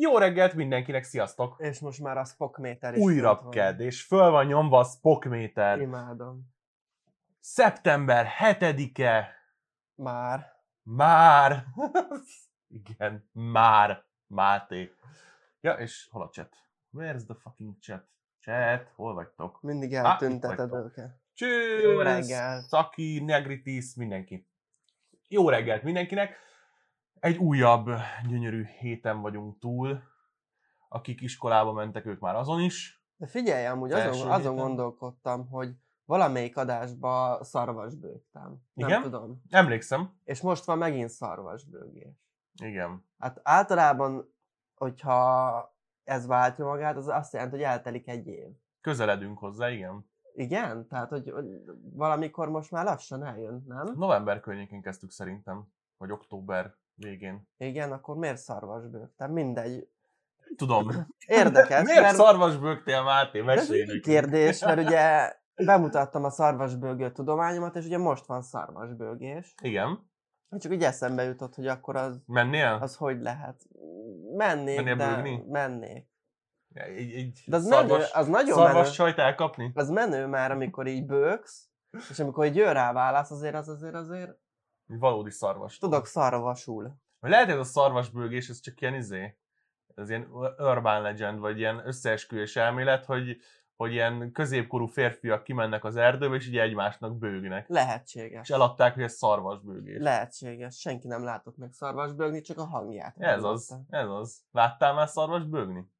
Jó reggelt mindenkinek, sziasztok! És most már a Spockméter is Újra kedd, és föl van nyomva a Spockméter. Imádom. Szeptember 7-e, Már. már, igen, már, Máté. Ja, és hol a chat? Where's the fucking chat? Chat, hol vagytok? Mindig eltünteted vagytok. őket. Csősz! Jó reggelt. Szaki, Negritis, mindenki. Jó reggelt mindenkinek! Egy újabb gyönyörű héten vagyunk túl. Akik iskolába mentek, ők már azon is. De figyelj, amúgy azon, azon gondolkodtam, hogy valamelyik adásba szarvasbőgtem. Nem Igen? tudom. Emlékszem. És most van megint szarvasbőgés. Igen. Hát általában, hogyha ez váltja magát, az azt jelenti, hogy eltelik egy év. Közeledünk hozzá, igen. Igen? Tehát, hogy hogy valamikor most már lassan eljön, nem? November környékén kezdtük szerintem. Vagy október végén. Igen, akkor miért szarvasbőgtem? Mindegy. Tudom. Érdekes, Miért mert- szarvasbögtél, Máté? Mesélj kérdés, mert ugye bemutattam a szarvasbőgő tudományomat, és ugye most van szarvasbőgés. Igen. Csak így eszembe jutott, hogy akkor az, Mennél? az hogy lehet. Mennék, Mennél de bőgni? mennék. Egy, egy De az, menő, szarvas, az nagyon szarvas menő. sajt elkapni? Az menő már, amikor így bőgsz, és amikor így jön rá válasz, azért az azért azért valódi szarvas. tudok szarvasul. Lehet, ez a szarvasbőgés, ez csak ilyen izé, ez ilyen urban legend, vagy ilyen összeesküvés elmélet, hogy, hogy ilyen középkorú férfiak kimennek az erdőbe, és így egymásnak bőgnek. Lehetséges. És eladták, hogy ez szarvasbőgés. Lehetséges. Senki nem látott meg szarvasbőgni, csak a hangját. Ez az, ez az. Láttál már szarvasbőgni?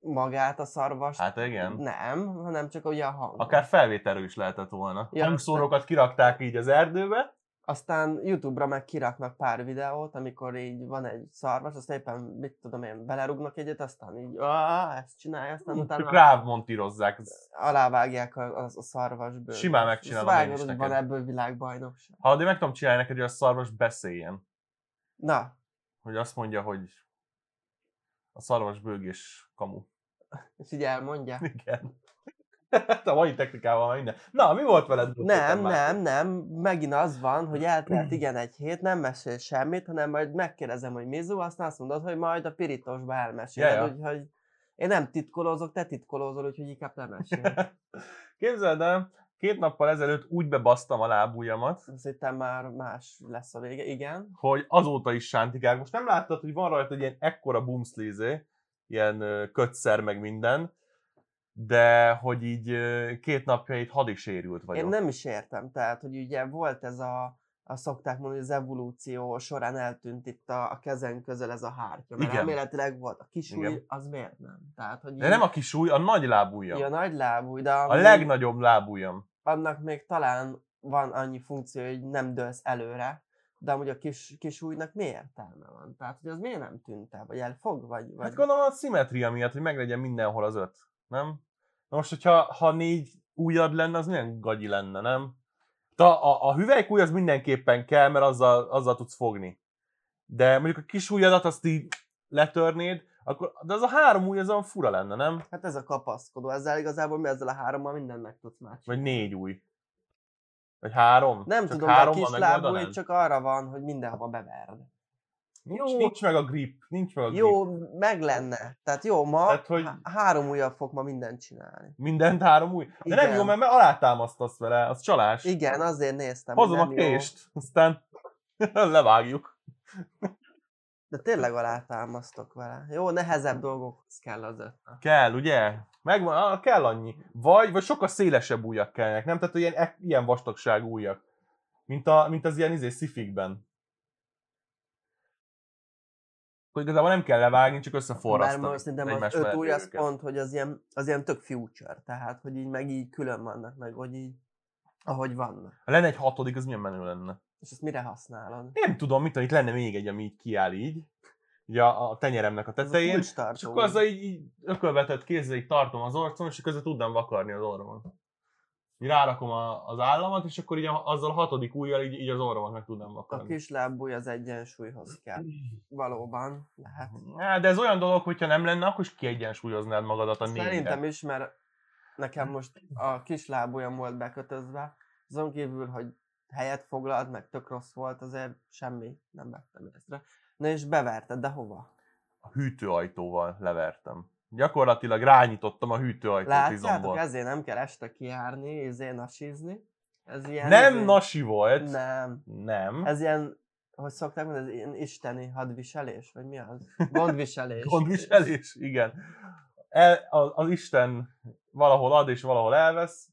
Magát a szarvast Hát igen. nem, hanem csak ugye a hang. Akár felvételről is lehetett volna. Ja, Hangszórókat kirakták így az erdőbe, Aztán Youtube-ra meg kiraknak pár videót, amikor így van egy szarvas, azt éppen, mit tudom én, belerúgnak egyet, aztán így, "Á, ezt csinálja, aztán utána rávmontírozzák. Alávágják a, a, a szarvasbőr. Simán megcsinálom én is neked. van ebből világbajnokság. Ha addig meg tudom csinálni neked, hogy a szarvas beszéljen. Na, Hogy azt mondja, hogy a szarvas bőgés kamu. és így elmondja. Igen. A mai technikával már minden. Na, mi volt veled? Nem, nem, nem, megint az van, hogy eltelt igen egy hét, nem mesél semmit, hanem majd megkérdezem, hogy Mizu, aztán azt mondod, hogy majd a pirítosba elmeséled, Ja, ja. úgyhogy én nem titkolózok, te titkolózol, úgyhogy inkább nem mesél. Képzeld el, két nappal ezelőtt úgy bebasztam a lábujjamat, Azt hittem már más lesz a vége, igen. hogy azóta is sántikák. Most nem láttad, hogy van rajta egy ilyen ekkora bumszlízé, ilyen kötszer meg minden, de hogy így két napja itt hadisérült vagyok. Én nem is értem, tehát, hogy ugye volt ez a, a szokták mondani, hogy az evolúció során eltűnt itt a, a kezen közel ez a hártya, mert Igen. elméletileg volt a kisúly, Igen. az miért nem? Tehát, hogy De nem a kis új, a nagy lábujjam. ja, nagy lábúj, de A legnagyobb lábujjam. annak még talán van annyi funkció, hogy nem dőlsz előre, de amúgy a kis, kis újnak mi értelme van? Tehát, hogy az miért nem tűnt el? Vagy elfog? Vagy, vagy... Hát gondolom a szimetria miatt, hogy meglegyen mindenhol az öt, nem? Na most, hogyha ha négy ujjad lenne, az milyen gagyi lenne, nem? De a, a, a hüvelykúj az mindenképpen kell, mert azzal, azzal tudsz fogni. De mondjuk a kis ujjadat azt így letörnéd, akkor, de az a három ujj az olyan fura lenne, nem? Hát ez a kapaszkodó, ezzel igazából mi ezzel a hárommal mindent meg tudsz már Vagy négy új. Vagy három? Nem Csak tudom, a hárommal kis lábúj csak arra van, hogy mindenhova beverd. Nincs, Jó. nincs meg a grip. Nincs meg a grip. Jó, meg lenne. Tehát jó, ma Tehát, hogy- há- három ujjal fog ma mindent csinálni. Mindent három új. De nem Igen. jó, mert, mert alátámasztasz vele, az csalás. Igen, azért néztem. Hozom a nem jó. kést, aztán levágjuk. De tényleg alátámasztok vele. Jó, nehezebb dolgokhoz kell az öt. Kell, ugye? Megvan, ah, kell annyi. Vagy, vagy sokkal szélesebb ujjak kellnek, nem? Tehát, hogy ilyen, ilyen vastagságú ujjak. Mint, a, mint az ilyen izé, szifikben. Hogy igazából nem kell levágni, csak Bár összeforrasztani. most szerintem az öt új az pont, hogy az ilyen, az ilyen tök future. Tehát, hogy így meg így külön vannak, meg hogy így, ahogy vannak. Ha lenne egy hatodik, az milyen menő lenne? És ezt mire használod? Nem tudom, mit itt lenne még egy, ami így kiáll így. Ugye a, a tenyeremnek a tetején. És akkor azzal így, így ökölvetett kézzel így tartom az arcom, és közben tudnám vakarni az orromat. Így rárakom a, az államat, és akkor így a, azzal a hatodik ujjal így, így az orromat meg tudnám A vakarni. kis lábúj az egyensúlyhoz kell. Valóban lehet. De ez olyan dolog, hogyha nem lenne, akkor is kiegyensúlyoznád magadat a négyre. Szerintem is, mert nekem most a kis lábujjam volt bekötözve, azon kívül, hogy helyet foglalt, meg tök rossz volt, azért semmi nem vettem észre. Na és beverted, de hova? a hűtőajtóval levertem. Gyakorlatilag rányítottam a hűtőajtót Látjátok, izomból. ezért nem kell este kijárni, ezért nasizni. Ez ilyen, Nem izé- nasi volt. Nem. Nem. Ez ilyen, hogy szokták mondani, ez ilyen isteni hadviselés, vagy mi az? Gondviselés. Gondviselés, igen. El, az, az Isten valahol ad és valahol elvesz.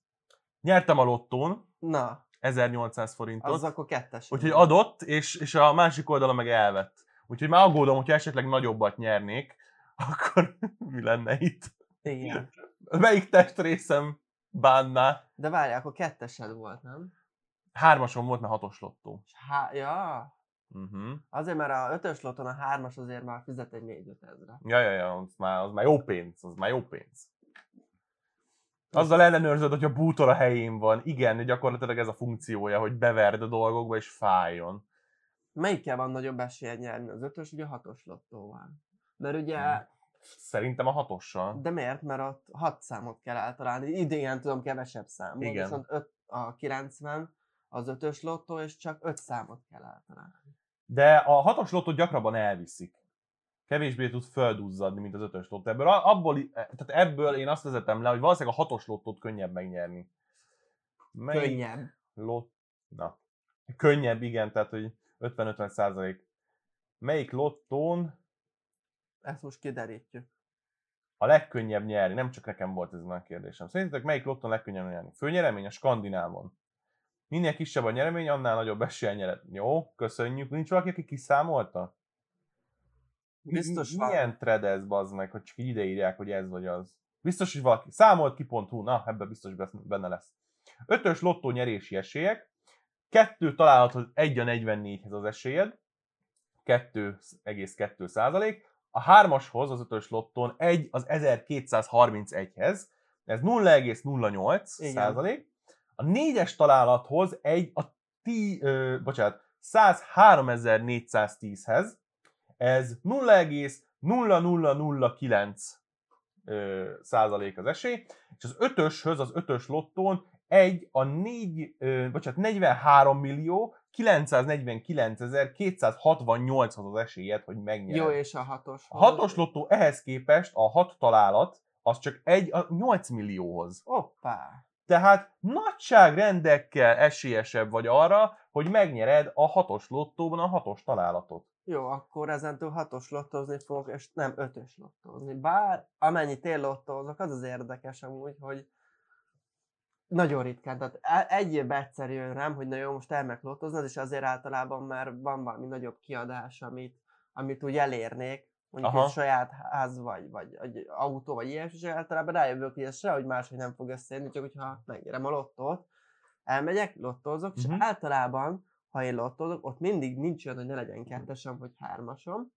Nyertem a lottón Na, 1800 forintot. az akkor kettes. Úgyhogy adott, és, és a másik oldalon meg elvett. Úgyhogy már aggódom, hogyha esetleg nagyobbat nyernék, akkor mi lenne itt? Igen. Melyik testrészem bánná? De várjál, akkor kettesed volt, nem? Hármason volt, mert hatos lottó. Há- ja, Uh-huh. azért, mert a ötös loton a hármas azért már fizet egy négy ezre. Ja, ja, ja, az már, az már jó pénz, az már jó pénz. Azzal ellenőrzöd, hogy a bútor a helyén van. Igen, gyakorlatilag ez a funkciója, hogy beverd a dolgokba és fájjon. Melyikkel van nagyobb esélye nyerni? Az ötös vagy a hatos lottóval? Mert ugye, Hmm. Szerintem a hatossal. de miért? Mert ott hat számot kell eltalálni. Idén tudom kevesebb számot, Igen. viszont öt, a 90 az ötös lottó, és csak öt számot kell eltalálni. De a hatos lottót gyakrabban elviszik. Kevésbé tud földúzzadni, mint az ötös lottó. Ebből, abból, i- tehát ebből én azt vezetem le, hogy valószínűleg a hatos lottót könnyebb megnyerni. Melyik Könnyebb. Lot... Na. Könnyebb, igen, tehát hogy 50-50 százalék. Melyik lottón Ezt most kiderítjük. a legkönnyebb nyerni? Nem csak nekem volt ez a kérdésem. Szerintetek melyik lottón a legkönnyebb nyerni? Főnyeremény a skandinávon. Minél kisebb a nyeremény, annál nagyobb esélye nyered. Jó, köszönjük. Nincs valaki, aki kiszámolta? Biztos van. Milyen thread ez, bazd meg, hogy csak így ideírják, hogy ez vagy az. Biztos, hogy valaki. Számolt ki.hu, na, ebben biztos benne lesz. Ötös lottó nyerési esélyek. Kettő találhatod 1 a 44-hez az esélyed. 2,2 százalék. A hármashoz az ötös lottón 1 az 1231-hez. Ez 0,08 Igen. százalék. A négyes találathoz egy a ti, ö, bocsánat, 103.410-hez. Ez 0,0009 ö, százalék az esély, és az ötöshöz, az ötös lottón egy a 4, ö, bocsánat, 43 millió 949.268 az esélyed, hogy megnyered. Jó, és a hatos. A hatos lottó ehhez képest a hat találat, az csak egy a 8 millióhoz. Hoppá! Tehát nagyságrendekkel esélyesebb vagy arra, hogy megnyered a hatos lottóban a hatos találatot. Jó, akkor ezentúl hatos lottozni fogok, és nem ötös lottozni. Bár amennyit én lottózok, az az érdekes amúgy, hogy nagyon ritkán. Tehát e- egy évben egyszer jön rám, hogy na jó, most elmegyek lottozni, az is azért általában, mert van valami nagyobb kiadás, amit, amit úgy elérnék, mondjuk Aha. egy saját ház, vagy, vagy egy autó, vagy ilyesmi, és általában rájövök, hogy ez sehogy máshogy nem fog összejönni, csak hogyha megnyerem a lottót, elmegyek, lottózok, és Mhm. általában, ha én lottózok, ott mindig nincs olyan, hogy ne legyen kettesem, vagy hármasom,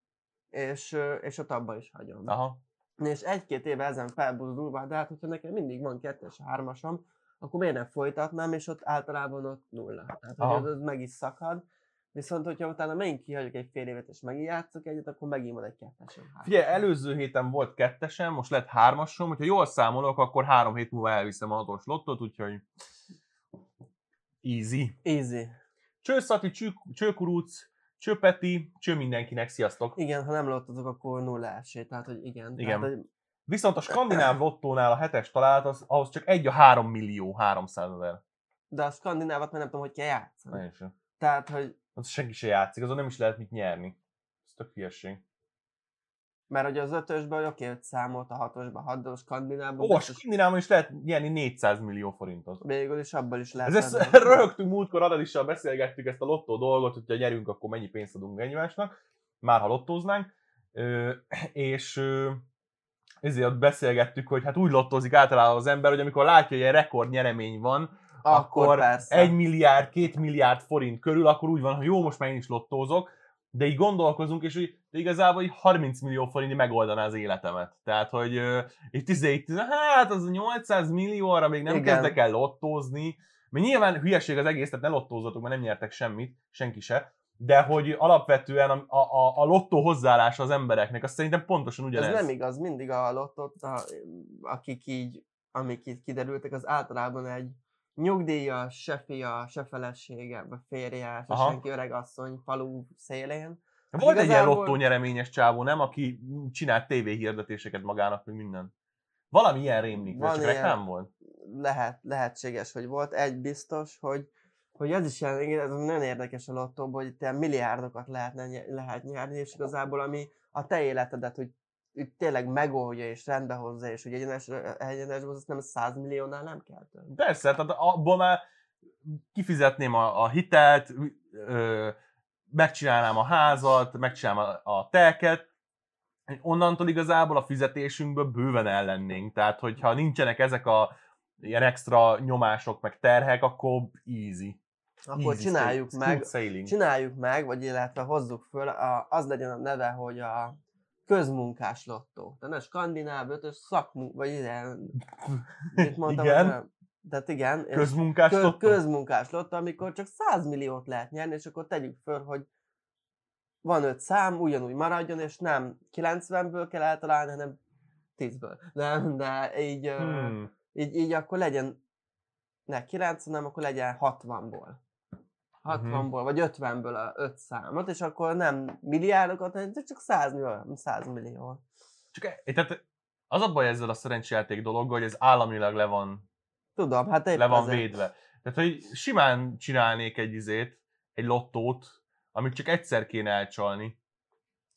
és, és ott abba is hagyom. Aha. És egy-két éve ezen felbuzdulva, de hát hogyha nekem mindig van kettes, hármasom, akkor miért nem folytatnám, és ott általában ott nulla. Tehát, Aha. hogy az, az meg is szakad. Viszont, hogyha utána megint kihagyok egy fél évet, és megint játszok egyet, akkor megint van egy kettesem. Figyelj, előző héten volt kettesem, most lett hármasom, hogyha jól számolok, akkor három hét múlva elviszem a hatos lottot, úgyhogy easy. Easy. Csőszati, cső, csőkuruc, csőpeti, cső mindenkinek, sziasztok! Igen, ha nem lottozok, akkor nulla esély. Tehát, hogy igen. Igen. Tehát, hogy Viszont a skandináv lottónál a hetes találat, az, ahhoz csak egy a 3 millió 300 ezer. de a skandinávat már nem tudom, hogy kell játszani. Nagyon sem. Tehát, hogy Az senki se játszik, azon nem is lehet mit nyerni. Ez tök hülyeség. mert hogy az ötösből oké, öt számolt, a hatosban hat, de a skandinávban Ó, a skandinávon is lehet nyerni 400 millió forintot. végül is abból is lehet. Ez, ezt röhögtünk múltkor, Adadissal beszélgettük ezt a lottó dolgot, hogyha nyerünk, akkor mennyi pénzt adunk egymásnak, már ha lottóznánk, ö, és ö, ezért ott beszélgettük, hogy hát úgy lottózik általában az ember, hogy amikor látja, hogy ilyen rekord nyeremény van, Akkor akkor persze. egy milliárd, két milliárd forint körül, akkor úgy van, hogy jó, most már én is lottózok, de így gondolkozunk, és hogy de igazából így 30 millió forint megoldaná az életemet. Tehát, hogy ö, és 17, hát az 800 millió, arra még nem Igen. kezdek el lottózni, mert nyilván hülyeség az egész, tehát ne lottózatok, mert nem nyertek semmit, senki se, de hogy alapvetően a, a, a, lottó hozzáállása az embereknek, azt szerintem pontosan ugyanez. Ez nem igaz, mindig a lottot, a, akik így, amik itt kiderültek, az általában egy nyugdíjas, se fia, se felesége, vagy férje, se Aha. senki öreg asszony falu szélén. Volt egy ilyen Igazából- lottó nyereményes csávó, nem? Aki csinált tévéhirdetéseket magának, meg minden. Valami ilyen rémlik, Van csak ilyen. reklám volt? lehet, lehetséges, hogy volt. Egy biztos, hogy, hogy ez is ilyen, igen, ez nagyon érdekes a lottóban, hogy itt ilyen milliárdokat lehetne, lehet nyerni, és igazából ami a te életedet, hogy, hogy tényleg megoldja és rendbe hozza, és hogy egyenes, egyenesben az nem 100 milliónál nem kell több. Persze, tehát abból már kifizetném a, a hitelt, ö, megcsinálnám a házat, megcsinálnám a, a telket, onnantól igazából a fizetésünkből bőven ellennénk. Tehát, hogyha nincsenek ezek a ilyen extra nyomások, meg terhek, akkor easy. Akkor easy csináljuk smooth meg, Sailing. csináljuk meg, vagy illetve hozzuk föl, a, az legyen a neve, hogy a közmunkás lottó. Tehát a skandináv ötös szakmunk, vagy ilyen, mit mondtam, Igen. hogy- Tehát igen, Közmunkás kö, lottó? közmunkás lottó, amikor csak 100 milliót lehet nyerni, és akkor tegyük föl, hogy van öt szám, ugyanúgy maradjon, és nem 90-ből kell eltalálni, hanem 10-ből. De, de így, hmm. Hmm. így, így akkor legyen ne 90, hanem akkor legyen 60-ból. 60-ból, vagy 50-ből a 5 számot, és akkor nem milliárdokat, hanem csak 100 millió. 100 millió. Csak e- tehát az a baj ezzel a szerencsejáték dologgal, hogy ez államilag le van, Tudom, hát le van ezért. védve. Tehát, hogy simán csinálnék egy izét, egy lottót, amit csak egyszer kéne elcsalni.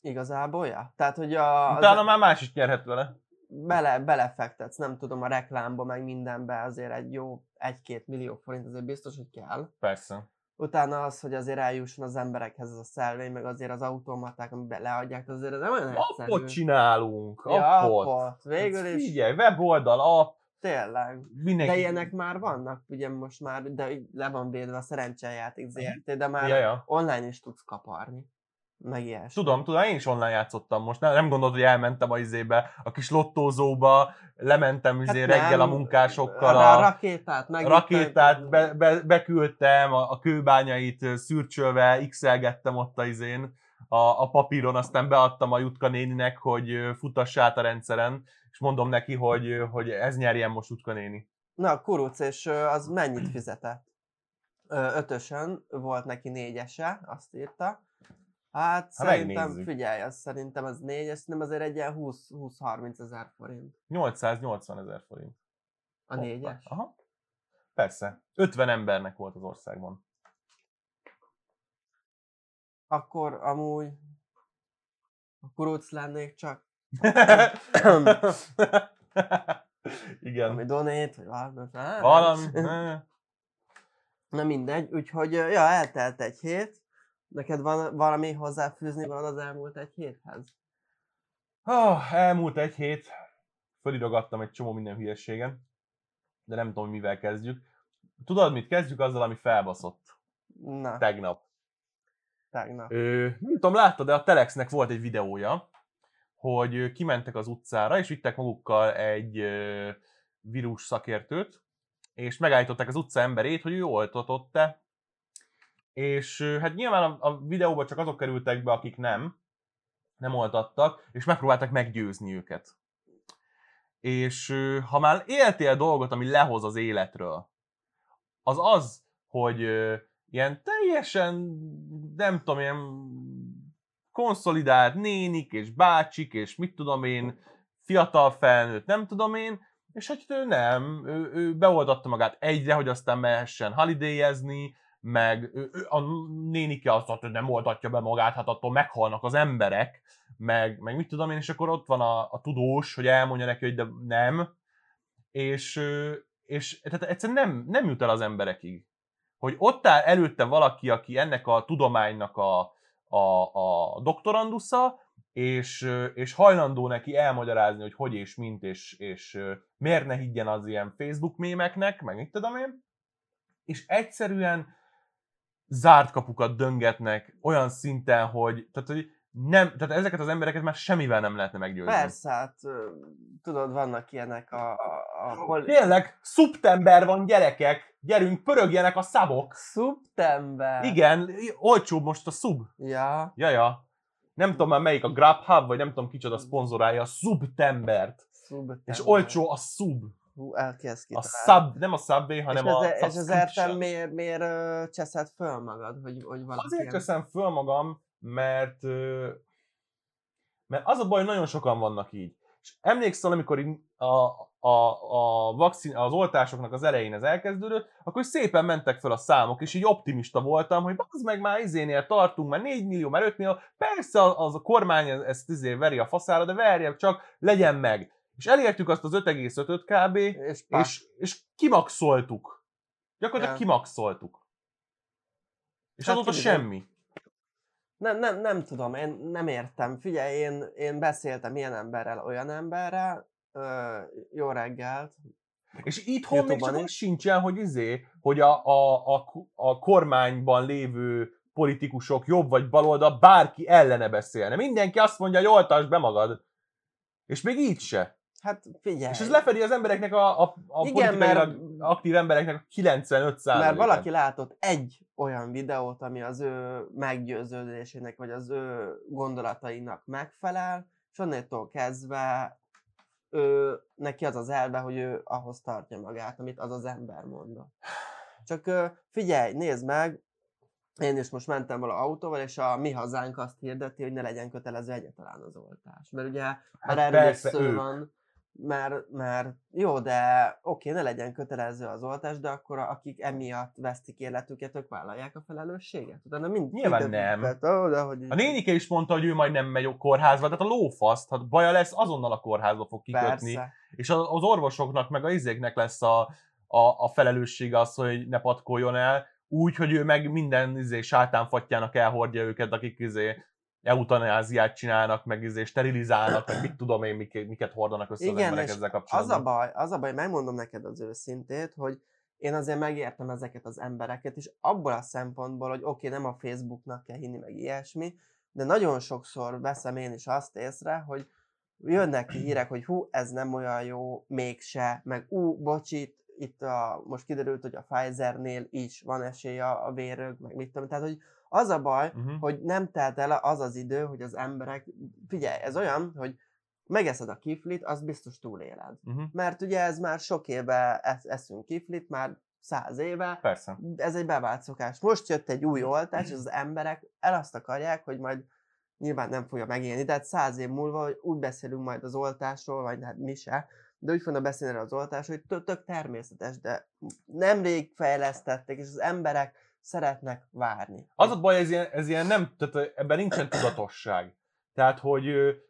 Igazából, ja? Tehát, hogy a, az- Utána már más is nyerhet vele. bele, belefektetsz, nem tudom, a reklámba, meg mindenbe azért egy jó egy-két millió forint azért biztos, hogy kell. Persze. Utána az, hogy azért eljusson az emberekhez ez a szelvény, meg azért az automaták, amiben leadják, azért ez nem olyan egyszerű. Appot csinálunk, Ja, appot. appot. Végül Hát is, Figyelj, weboldal, app, tényleg. mindenki. De ilyenek már vannak, ugye most már, de le van védve a szerencsejáték ZRT, de már Ja, ja. online is tudsz kaparni. Meg ilyesmi. Tudom, tudom, én is online játszottam most. Nem, nem gondolod, hogy elmentem a izébe, a kis lottózóba, lementem izé Hát reggel a munkásokkal, a, a, rakétát, meg rakétát be, be, beküldtem, a, a kőbányait szürcsölve, x ott a izén, a, a papíron, aztán beadtam a Jutka néninek, hogy ö, futassa át a rendszeren, és mondom neki, hogy, hogy ez nyerjen most Jutka néni. Na, kuruc, és az mennyit fizetett? Ö, Ötösön, volt neki négyese, azt írta. Hát szerintem, megnézzük. figyelj, az szerintem az négyes, nem azért egy ilyen 20 20-30 ezer forint. 880 ezer forint. A négyes? Aha. Persze. 50 embernek volt az országban. Akkor amúgy a kuruc lennék csak, Igen. ami donét, vagy valami. hát, Valami. Na mindegy, úgyhogy ja, eltelt egy hét. Neked van valami hozzáfűzni van az elmúlt egy héthez? Ah, elmúlt egy hét, fölirogattam egy csomó minden hülyeségen, de nem tudom, mivel kezdjük. Tudod mit? Kezdjük azzal, ami felbaszott Na, tegnap. tegnap. Ö, nem tudom, láttad, de a Telexnek volt egy videója, hogy kimentek az utcára, és vittek magukkal egy ö, vírus szakértőt, és megállították az utca emberét, hogy ő oltatott-e. És hát nyilván a, a videóban csak azok kerültek be, akik nem, nem oltattak, és megpróbálták meggyőzni őket. És ha már éltél dolgot, ami lehoz az életről, az az, hogy ilyen teljesen, nem tudom, ilyen konszolidált nénik és bácsik, és mit tudom én, fiatal felnőtt, nem tudom én, és hogy ő nem, ő, ő beoldatta magát egyre, hogy aztán mehessen holidayezni, meg a nénike azt mondta, hogy nem oldatja be magát, hát attól meghalnak az emberek, meg, meg mit tudom én, és akkor ott van a, a tudós, hogy elmondja neki, hogy de nem, és, és tehát egyszerűen nem, nem jut el az emberekig. Hogy ott áll előtte valaki, aki ennek a tudománynak a, a, a doktorandusza, és, és hajlandó neki elmagyarázni, hogy hogy és mint, és, és miért ne higgyen az ilyen Facebook mémeknek, meg mit tudom én, és egyszerűen zárt kapukat döngetnek olyan szinten, hogy, tehát, hogy nem, tehát ezeket az embereket már semmivel nem lehetne meggyőzni. Persze, hát tudod, vannak ilyenek a... a, a pol- Tényleg, szuptember van, gyerekek! Gyerünk, pörögjenek a szabok! Szuptember! Igen, olcsóbb most a sub. Ja, Jaja. Nem tudom már melyik, a Grubhub, vagy nem tudom kicsoda szponzorálja a Subtembert. szuptember. És olcsó a sub. Hú, elkezd A kitalálni. sub, nem a Subway, hanem és a ez, és értem miért, miért cseszed föl magad, hogy, hogy valaki Azért ilyen- teszem föl magam, mert, mert az a baj, hogy nagyon sokan vannak így. És emlékszel, amikor a, a, a vakcin, az oltásoknak az elején ez elkezdődött, akkor szépen mentek fel a számok, és így optimista voltam, hogy az meg már izénél tartunk, már 4 millió, már 5 millió, persze az a kormány ezt izé veri a faszára, de verje csak, legyen meg. És elértük azt az 5,5-öt kb, És, és, és kimaxoltuk. Gyakorlatilag Ja. kimaxoltuk. És Hát azóta figyelj, semmi. Nem, nem, nem tudom, én nem értem. Figyelj, én, én beszéltem ilyen emberrel, olyan emberrel, ö, jó reggelt, És itthon még csak is. sincsen, hogy izé, hogy a, a, a, a kormányban lévő politikusok jobb vagy baloldal bárki ellene beszélne. Mindenki azt mondja, hogy oltasd be magad. És még így se. Hát figyelj. És ez lefedi az embereknek a, a, a Igen, politikailag aktív embereknek a 95 Mert valaki látott egy olyan videót, ami az ő meggyőződésének, vagy az ő gondolatainak megfelel, és onnétól kezdve ő, neki az az elve, hogy ő ahhoz tartja magát, amit az az ember mondott. Csak figyelj, nézd meg, én is most mentem vala autóval, és a mi hazánk azt hirdeti, hogy ne legyen kötelező egyáltalán az oltás. Mert ugye Hát már erről szó van, mert, mert jó, de oké, ne legyen kötelező az oltás, de akkor akik emiatt vesztik életüket, ők vállalják a felelősséget. Utána mind, Nyilván nem. Ó, de hogy A nénike is mondta, hogy ő majd nem megy a kórházba, tehát a lófaszt, hát baja lesz, azonnal a kórházba fog kikötni. Persze. És az az orvosoknak, meg a izéknek lesz a, a, a felelőssége az, hogy ne patkoljon el, úgy, hogy ő meg minden izé, sátánfatjának elhordja őket, akik izé, eutanáziát csinálnak, meg izé, sterilizálnak, meg mit tudom én, miket, miket hordanak össze az Igen, emberek és ezzel Az kapcsolatban. a baj, az a baj, megmondom neked az őszintét, hogy én azért megértem ezeket az embereket, és abból a szempontból, hogy oké, nem a Facebooknak kell hinni, meg ilyesmi, de nagyon sokszor veszem én is azt észre, hogy jönnek ki hírek, hogy hú, ez nem olyan jó, mégse, meg ú, bocsit, itt a, most kiderült, hogy a Pfizernél is van esély a, a vérög, meg mit tudom, tehát hogy az a baj, Uh-huh. hogy nem telt el az az idő, hogy az emberek, figyelj, ez olyan, hogy megeszed a kiflit, az biztos túléled. Uh-huh. Mert ugye ez már sok éve esz, eszünk kiflit, már száz éve, Persze. ez egy bevált szokás. Most jött egy új oltás, és az emberek el azt akarják, hogy majd nyilván nem fogja megélni, de hát száz év múlva hogy úgy beszélünk majd az oltásról, vagy hát mi se, de úgy fognak beszélni az oltásról, hogy tök természetes, de nemrég fejlesztették, és az emberek szeretnek várni. Az a baj, ez ilyen, ez ilyen nem, tehát ebben nincsen tudatosság. Tehát, hogy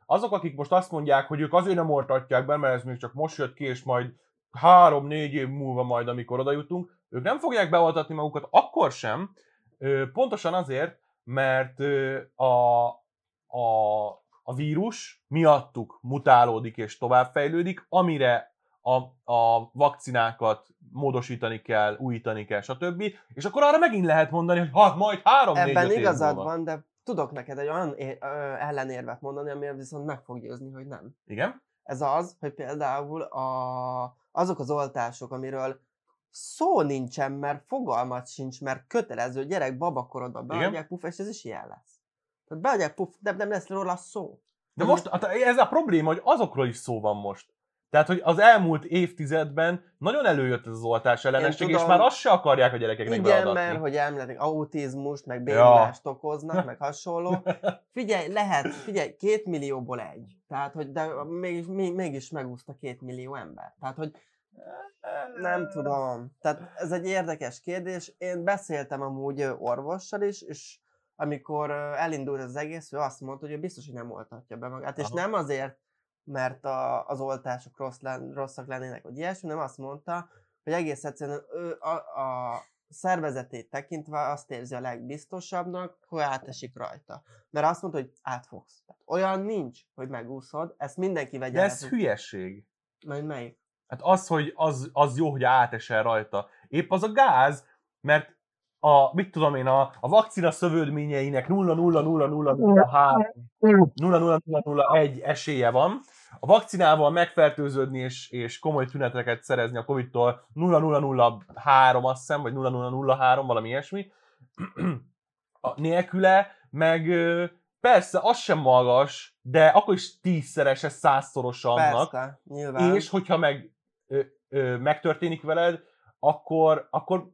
azok, akik most azt mondják, hogy ők azért nem oltatják be, mert ez még csak most jött ki, és majd három-négy év múlva majd, amikor oda jutunk, ők nem fogják beoltatni magukat akkor sem, pontosan azért, mert a, a, a vírus miattuk mutálódik és továbbfejlődik, amire a, a vakcinákat módosítani kell, újítani kell, stb. És akkor arra megint lehet mondani, hogy ha, majd három Ebben igazad múlva. van, de tudok neked egy olyan é- ö, ellenérvet mondani, amire viszont meg fog győzni, hogy nem. Igen? Ez az, hogy például a, azok az oltások, amiről szó nincsen, mert fogalmat sincs, mert kötelező, gyerek babakorodba beadják puf, és ez is ilyen lesz. Tehát beadják puf, de nem lesz róla szó. De most hát ez a probléma, hogy azokról is szó van most. Tehát, hogy az elmúlt évtizedben nagyon előjött ez az oltás ellenesség, és már azt se akarják a gyerekeknek Igen, beadatni. mert hogy említik autizmust, meg Ja. bénulást okoznak, meg hasonló. Figyelj, lehet, figyelj, két millióból egy. Tehát, hogy de mégis, még- mégis megúszta két millió ember. Tehát, hogy nem tudom. Tehát ez egy érdekes kérdés. Én beszéltem amúgy orvossal is, és amikor elindult az egész, ő azt mondta, hogy ő biztos, hogy nem oltatja be magát. És Aha. nem azért, mert a, az oltások rossz, len, rosszak lennének, vagy ilyesmi, nem azt mondta, hogy egész egyszerűen ő a, a szervezetét tekintve azt érzi a legbiztosabbnak, hogy átesik rajta. Mert azt mondta, hogy átfogsz. Tehát olyan nincs, hogy megúszod, ezt mindenki vegye De el, ez hogy- hülyeség. Majd melyik? Hát az, hogy az, az jó, hogy átesel rajta. Épp az a gáz, mert a, mit tudom én, a, a vakcina szövődményeinek 0,00003 0,0001 esélye van. A vakcinával megfertőződni és, és komoly tüneteket szerezni a Covid-tól 0,003 azt hiszem, vagy 0,003, valami ilyesmi. A nélküle, meg persze az sem magas, de akkor is tízszeres, ez százszorosa annak. Persze, nyilván. És hogyha meg ö, ö, megtörténik veled, akkor, akkor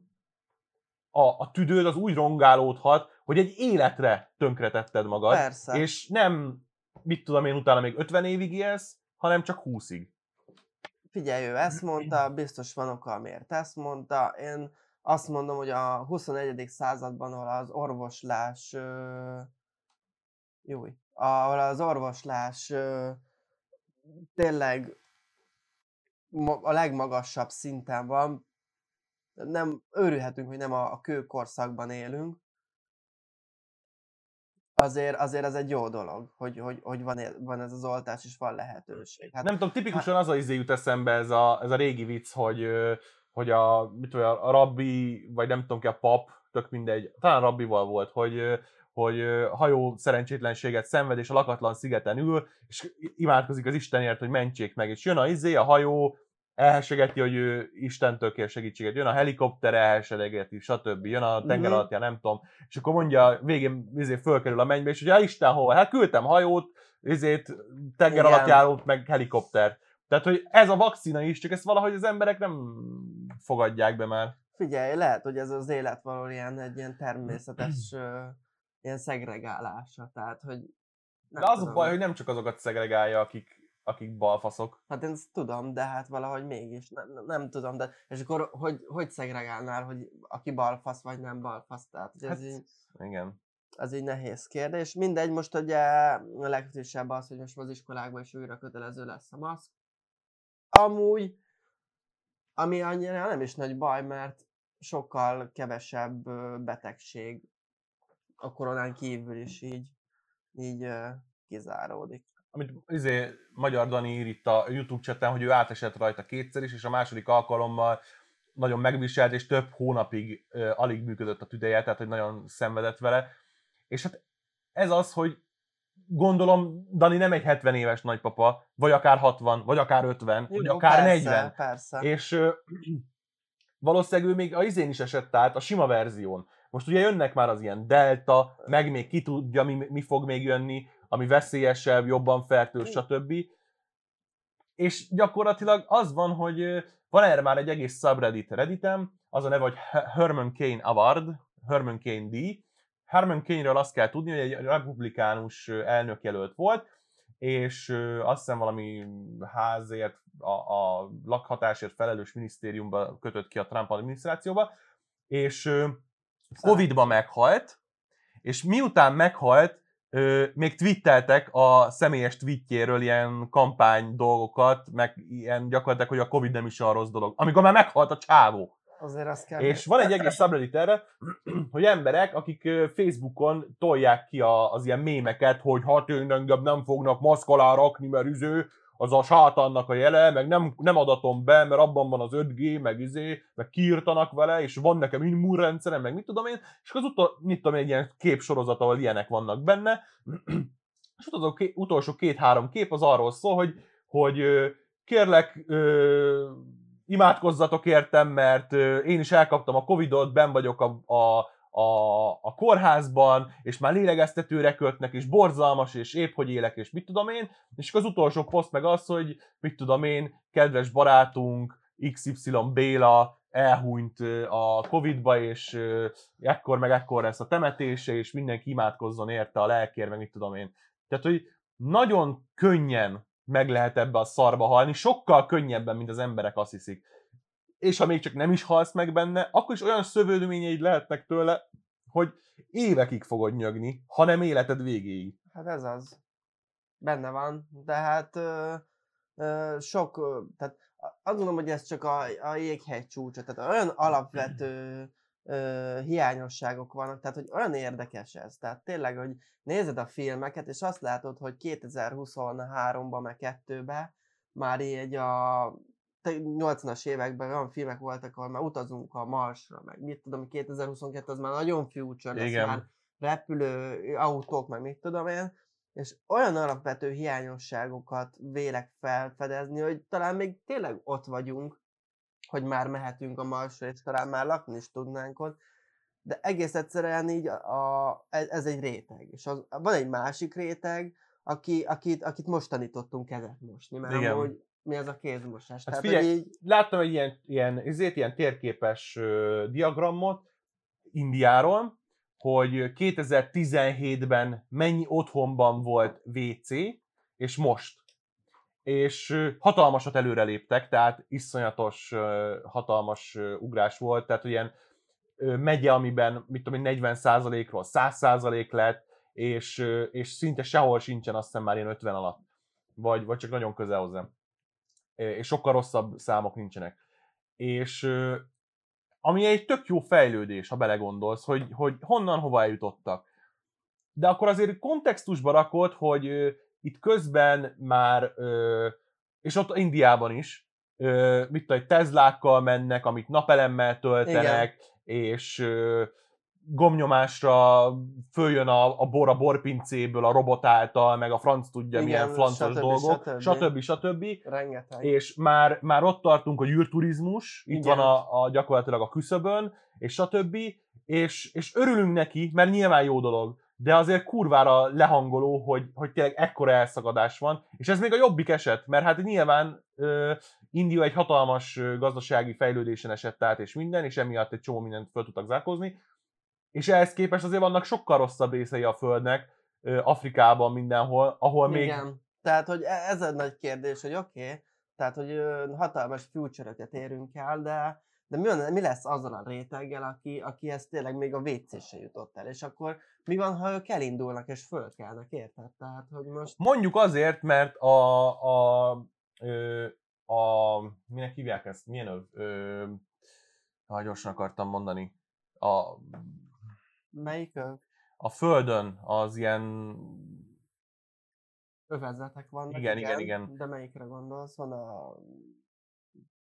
a, a tüdőd az úgy rongálódhat, hogy egy életre tönkretetted magad, Persze. és nem, mit tudom én, utána még 50 évig élsz, hanem csak 20-ig. Figyelj, ő ezt mondta, biztos van oka, amiért ezt mondta. Én azt mondom, hogy a 21. században, ahol az orvoslás, ö, jó, ahol az orvoslás ö, tényleg a legmagasabb szinten van, nem örülhetünk, hogy nem a, a kőkorszakban élünk, azért, azért ez egy jó dolog, hogy, hogy, hogy van, van ez az oltás, és van lehetőség. Hát Nem tudom, tipikusan az a izé jut eszembe ez a, ez a régi vicc, hogy, hogy a, mit tudom, a rabbi, vagy nem tudom ki, a pap, tök mindegy, talán rabbival volt, hogy, hogy hajó szerencsétlenséget szenved, és a lakatlan szigeten ül, és imádkozik az Istenért, hogy mentsék meg, és jön a izé, a hajó, elhessegeti, hogy ő Istentől kér segítséget, jön a helikopter, elhessegeti, stb. Jön a tenger Mhm. alatt, nem tudom, és akkor mondja, végén izé fölkerül a mennybe, és hogy ja Isten hova? Hát küldtem hajót, izét, tenger alatt járót, meg helikopter. Tehát, hogy ez a vakcina is, csak ezt valahogy az emberek nem fogadják be már. Figyelj, lehet, hogy ez az élet való ilyen, egy ilyen természetes ö, ilyen szegregálása, tehát, hogy nem De az a tudom. baj, hogy nem csak azokat szegregálja, akik, akik balfaszok. Hát én ezt tudom, de hát valahogy mégis, nem, nem, tudom, de és akkor hogy, hogy szegregálnál, hogy aki balfasz vagy nem balfasz, tehát hogy ez, Hát, így, igen. ez így nehéz kérdés. Mindegy, most ugye a legfrissebb az, hogy most az iskolákban is újra kötelező lesz a maszk. Amúgy, ami annyira nem is nagy baj, mert sokkal kevesebb betegség a koronán kívül is így, így kizáródik. Amit izé, Magyar Dani ír itt a YouTube chaten, hogy ő átesett rajta kétszer is, és a második alkalommal nagyon megviselt, és több hónapig ö, alig működött a tüdeje, tehát hogy nagyon szenvedett vele. És hát ez az, hogy gondolom Dani nem egy 70 éves nagypapa, vagy akár 60, vagy akár 50, vagy Jó, akár persze, 40. Persze. És ö, valószínűleg ő még a izén is esett át, a sima verzión. Most ugye jönnek már az ilyen delta, meg még ki tudja, mi, mi fog még jönni, ami veszélyesebb, jobban fertőz, stb. És gyakorlatilag az van, hogy van erre már egy egész subreddit redditem, az a neve, hogy Her- Herman Cain Award, Herman Cain D. Herman Cainről azt kell tudni, hogy egy republikánus elnökjelölt volt, és azt hiszem valami házért, a, a lakhatásért felelős minisztériumba kötött ki a Trump adminisztrációba, és Covid-ba meghalt, és miután meghalt, ö, még twitteltek a személyes tweetjéről ilyen kampány dolgokat, meg ilyen gyakorlatilag, hogy a Covid nem is a rossz dolog. Amikor már meghalt a csávó. Azért azt kell... És van egy egész subreddit erre, hogy emberek, akik Facebookon tolják ki a, az ilyen mémeket, hogy én engem nem fognak maszk alá rakni, mert üző, az a sátannak a jele, meg nem, nem adatom be, mert abban van az 5G, meg izé, meg kiírtanak vele, és van nekem immunrendszerem, meg mit tudom én, és az utol, mit tudom egy ilyen képsorozat, ahol ilyenek vannak benne, és az utolsó két-három kép az arról szól, hogy, hogy kérlek, imádkozzatok értem, mert én is elkaptam a Covidot, ben vagyok a, a, a, a kórházban, és már lélegeztetőre kötnek, és borzalmas, és épp hogy élek, és mit tudom én, és az utolsó poszt meg az, hogy mit tudom én, kedves barátunk, XY Béla elhunyt ö, a Covidba, és ekkor meg ekkor lesz a temetése, és mindenki imádkozzon érte a lelkér, meg mit tudom én. Tehát, hogy nagyon könnyen meg lehet ebbe a szarba halni, sokkal könnyebben, mint az emberek azt hiszik. És ha még csak nem is halsz meg benne, akkor is olyan szövődményeid lehetnek tőle, hogy évekig fogod nyögni, ha nem életed végéig. Hát ez az. Benne van, de hát ö, ö, sok, tehát azt gondolom, hogy ez csak a, a jéghegy csúcsa, tehát olyan alapvető ö, hiányosságok vannak, tehát hogy olyan érdekes ez, tehát tényleg, hogy nézed a filmeket, és azt látod, hogy 2023-ban, meg 2-ben már így a 80-as években olyan filmek voltak, ahol már utazunk a Marsra, meg mit tudom, 2022 az már nagyon future lesz, Igen. már repülő autók, meg mit tudom én, és olyan alapvető hiányosságokat vélek felfedezni, hogy talán még tényleg ott vagyunk, hogy már mehetünk a Marsra, és talán már lakni is tudnánk ott, de egész egyszerűen így a, a, ez, ez egy réteg. És az, van egy másik réteg, aki, akit, akit most tanítottunk kezet mosni, mert Igen. amúgy mi az a kézmosás. Hát Tehát, figyelj, így, Láttam egy ilyen, ilyen, ezért ilyen térképes ö, diagramot Indiáról, hogy 2017-ben mennyi otthonban volt WC, és most. És ö, hatalmasat előreléptek, tehát iszonyatos, ö, hatalmas ö, ugrás volt, tehát ilyen ö, megye, amiben, mit tudom én, 40%-ról 100% lett, és, ö, és szinte sehol sincsen azt hiszem már ilyen 50 alatt, vagy, vagy csak nagyon közel hozzá. És sokkal rosszabb számok nincsenek. És ami egy tök jó fejlődés, ha belegondolsz, hogy, hogy honnan hova eljutottak. De akkor azért kontextusba rakod, hogy ö, itt közben már, ö, és ott Indiában is, ö, mit tudom, Tezlákkal mennek, amit napelemmel töltenek, és ö, gomnyomásra följön a, a bor a borpincéből a robot által, meg a franc tudja Igen, milyen flancos stb. dolgok, stb. stb. stb. Rengeteg. És már, már ott tartunk, hogy űrturizmus, itt Igen. van a, a gyakorlatilag a küszöbön, és stb. És, és örülünk neki, mert nyilván jó dolog, de azért kurvára lehangoló, hogy, hogy tényleg ekkora elszakadás van, és ez még a jobbik eset, mert hát nyilván ö, India egy hatalmas gazdasági fejlődésen esett át, és minden, és emiatt egy csomó mindent föl tudtak zárkózni, és ehhez képest azért vannak sokkal rosszabb részei a Földnek, Afrikában, mindenhol, ahol még... Igen. Tehát, hogy e- ez egy nagy kérdés, hogy oké, okay, tehát, hogy hatalmas future érünk el, de, de mi, van, mi lesz azzal a réteggel, aki, aki ezt tényleg még a wc se jutott el, és akkor mi van, ha ők elindulnak és fölkelnek, érted? Tehát, hogy most... Mondjuk azért, mert a, a, ö, a minek hívják ezt? Milyen öv? Ö, ha gyorsan akartam mondani. A, Melyik ö, a Földön az ilyen... övezetek vannak? Igen, igen, igen. De melyikre gondolsz? Van a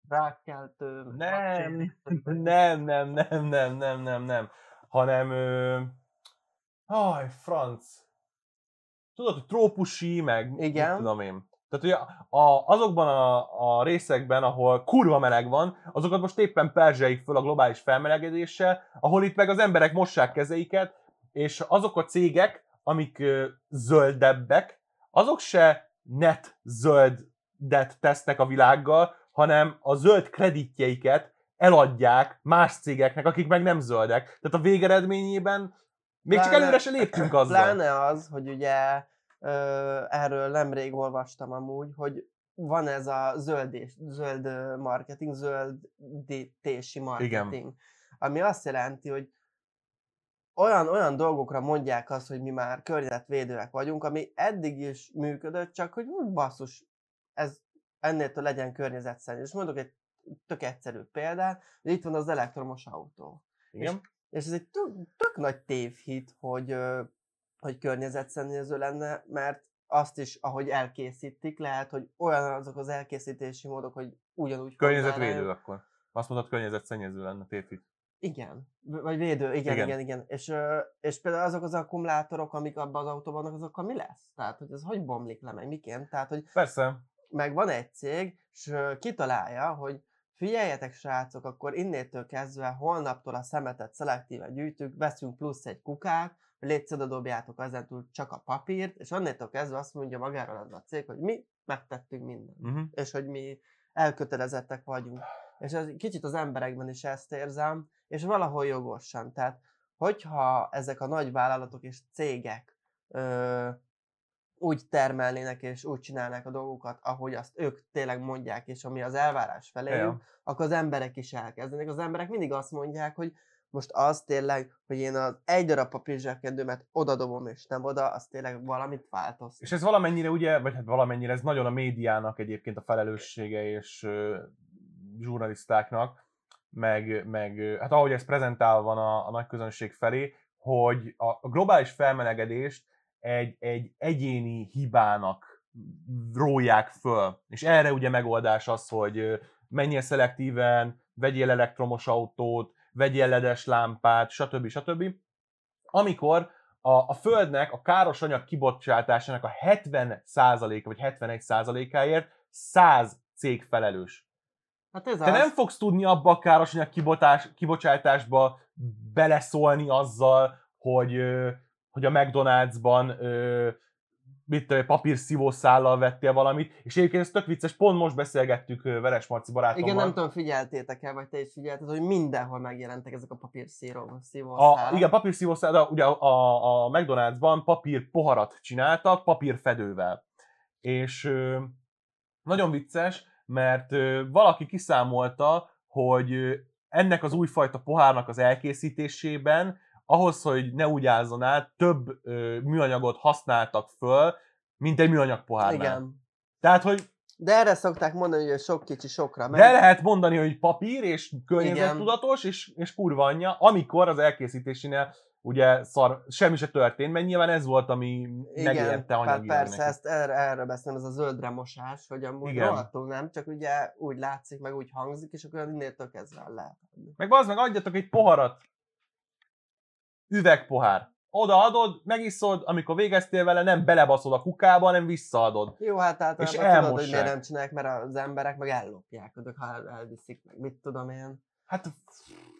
rákkeltő... Nem, nem, nem, nem, nem, nem, nem, nem. Hanem... Ö, aj, franc. Tudod, hogy trópusi, meg Igen. tudom én. Tehát ugye a, azokban a, a részekben, ahol kurva meleg van, azokat most éppen perzseik föl a globális felmelegedéssel, ahol itt meg az emberek mossák kezeiket, és azok a cégek, amik ö, zöldebbek, azok se net zöldet tesznek a világgal, hanem a zöld kreditjeiket eladják más cégeknek, akik meg nem zöldek. Tehát a végeredményében még csak Pláne- előre se léptünk azzal. Pláne az, hogy ugye erről nemrég olvastam amúgy, hogy van ez a zöldés, zöld marketing, zöldítési marketing. Igen. Ami azt jelenti, hogy olyan, olyan dolgokra mondják azt, hogy mi már környezetvédőek vagyunk, ami eddig is működött, csak hogy úgy basszus, ez ennél legyen környezetszennyezés. Mondok egy tök egyszerű példát, hogy itt van az elektromos autó. Igen. És ez egy tök, tök nagy tévhit, hogy, hogy környezetszennyező lenne, mert azt is, ahogy elkészítik, lehet, hogy olyan azok az elkészítési módok, hogy ugyanúgy Környezetvédő akkor. Azt mondtad, környezetszennyező lenne, tévhit. Igen. Vagy védő, igen, Igen. igen, igen. És, és például azok az akkumulátorok, amik abban az autóban vannak, azokkal mi lesz? Tehát, hogy ez hogy bomlik le, meg miként? Tehát, hogy Persze, meg van egy cég, és kitalálja, hogy figyeljetek srácok, akkor innétől kezdve holnaptól a szemetet szelektíven gyűjtjük, veszünk plusz egy kukát, oda dobjátok ezentúl csak a papírt, és annétől kezdve azt mondja magáról az a cég, hogy mi megtettünk mindent, uh-huh. és hogy mi elkötelezettek vagyunk. És ez kicsit az emberekben is ezt érzem, és valahol jogosan. Tehát, hogyha ezek a nagy vállalatok és cégek ö, úgy termelnének és úgy csinálnák a dolgokat, ahogy azt ők tényleg mondják, és ami az elvárás felé, Ja. akkor az emberek is elkezdenek. Az emberek mindig azt mondják, hogy most az tényleg, hogy én az egy darab papírzsebkendőmet odadobom és nem oda, az tényleg valamit változ. És ez valamennyire ugye, vagy hát valamennyire ez nagyon a médiának egyébként a felelőssége és ö, zsurnalisztáknak, meg, meg hát ahogy ez prezentálva van a, a nagy közönség felé, hogy a, a globális felmelegedést egy, egy egyéni hibának róják föl. És erre ugye megoldás az, hogy menjél szelektíven, vegyél elektromos autót, vegyél ledes lámpát, stb. stb. Amikor a, a Földnek a káros anyag kibocsátásának a 70%-a vagy 71%-áért 100 cég felelős. Hát ez Te az. nem fogsz tudni abba a káros anyag kibotás, kibocsátásba beleszólni azzal, hogy, hogy a McDonald'sban mit tudom, én, papírszívószállal vettél valamit, és egyébként ez tök vicces, pont most beszélgettük Veres Marci barátommal. Igen, nem tudom, figyeltétek el, vagy te is figyelted, hogy mindenhol megjelentek ezek a A, szívószálak. igen, papírszívószál, de ugye a, a, a McDonald'sban papír poharat csináltak papírfedővel. És ö, nagyon vicces, mert ö, valaki kiszámolta, hogy ennek az újfajta pohárnak az elkészítésében, ahhoz, hogy ne úgy ázzon át, több ö, műanyagot használtak föl, mint egy műanyag pohárnál. Igen. Tehát, hogy De erre szokták mondani, hogy sok kicsi sokra megy. de lehet mondani, hogy papír és környezettudatos, és, és kurva anyja, amikor az elkészítésénél ugye szar, semmi se történt, mert nyilván ez volt, ami megérte anyagilag persze, neki. ezt erre, erről beszélem, ez a zöldre mosás, hogy amúgy Igen. rohadtul nem, csak ugye úgy látszik, meg úgy hangzik, és akkor innél kezdve lehet. Meg az meg adjatok egy poharat. Üvegpohár. Odaadod, megiszod, amikor végeztél vele, nem belebaszod a kukába, hanem visszaadod. Jó, hát általában És tudod, hogy miért nem csinálják, mert az emberek meg ellopják, ők ha el- elviszik, meg mit tudom én. Hát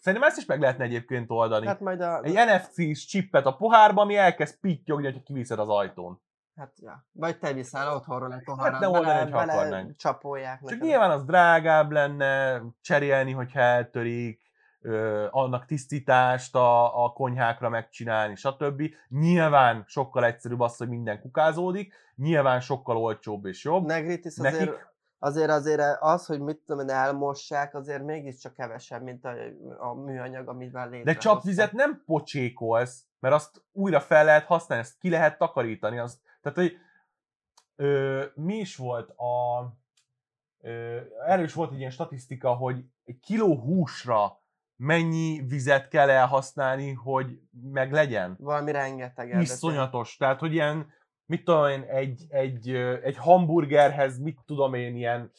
szerintem ezt is meg lehetne egyébként oldani. Hát majd a... Egy NFC-s csippet a pohárba, ami elkezd pittyogni, hogy kiviszed az ajtón. Hát, ja. Vagy te viszel otthonról egy poharat, ne oldani, bele, hogyha bele csapolják Csak neked. nyilván az drágább lenne cserélni, hogyha eltörik, ö, annak tisztítást a, a konyhákra megcsinálni, stb. Nyilván sokkal egyszerűbb az, hogy minden kukázódik, nyilván sokkal olcsóbb és jobb. Negritis Nekik- azért, azért, azért az, hogy mit tudom én, elmossák, azért mégiscsak kevesebb, mint a, a műanyag, amivel De létrehoztak. csapvizet nem pocsékolsz, mert azt újra fel lehet használni, ezt ki lehet takarítani. Azt, tehát, hogy ö, mi is volt a... Ö, erről is volt egy ilyen statisztika, hogy egy kiló húsra mennyi vizet kell elhasználni, hogy meg legyen. Valami rengeteg. Iszonyatos. Tehát, hogy ilyen, mit tudom én, egy, egy, egy hamburgerhez, mit tudom én, ilyen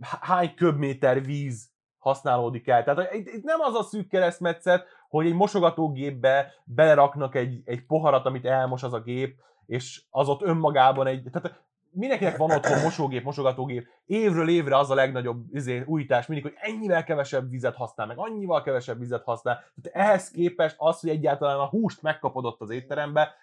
há- hány köbméter víz használódik el. Tehát itt itt nem az a szűk keresztmetszet, hogy egy mosogatógépbe beleraknak egy, egy poharat, amit elmos az a gép, és az ott önmagában egy... Tehát mindenkinek van otthon mosógép, mosogatógép. Évről évre az a legnagyobb izé, újítás mindig, hogy ennyivel kevesebb vizet használ, meg annyival kevesebb vizet használ. Tehát ehhez képest az, hogy egyáltalán a húst megkapod ott az étterembe,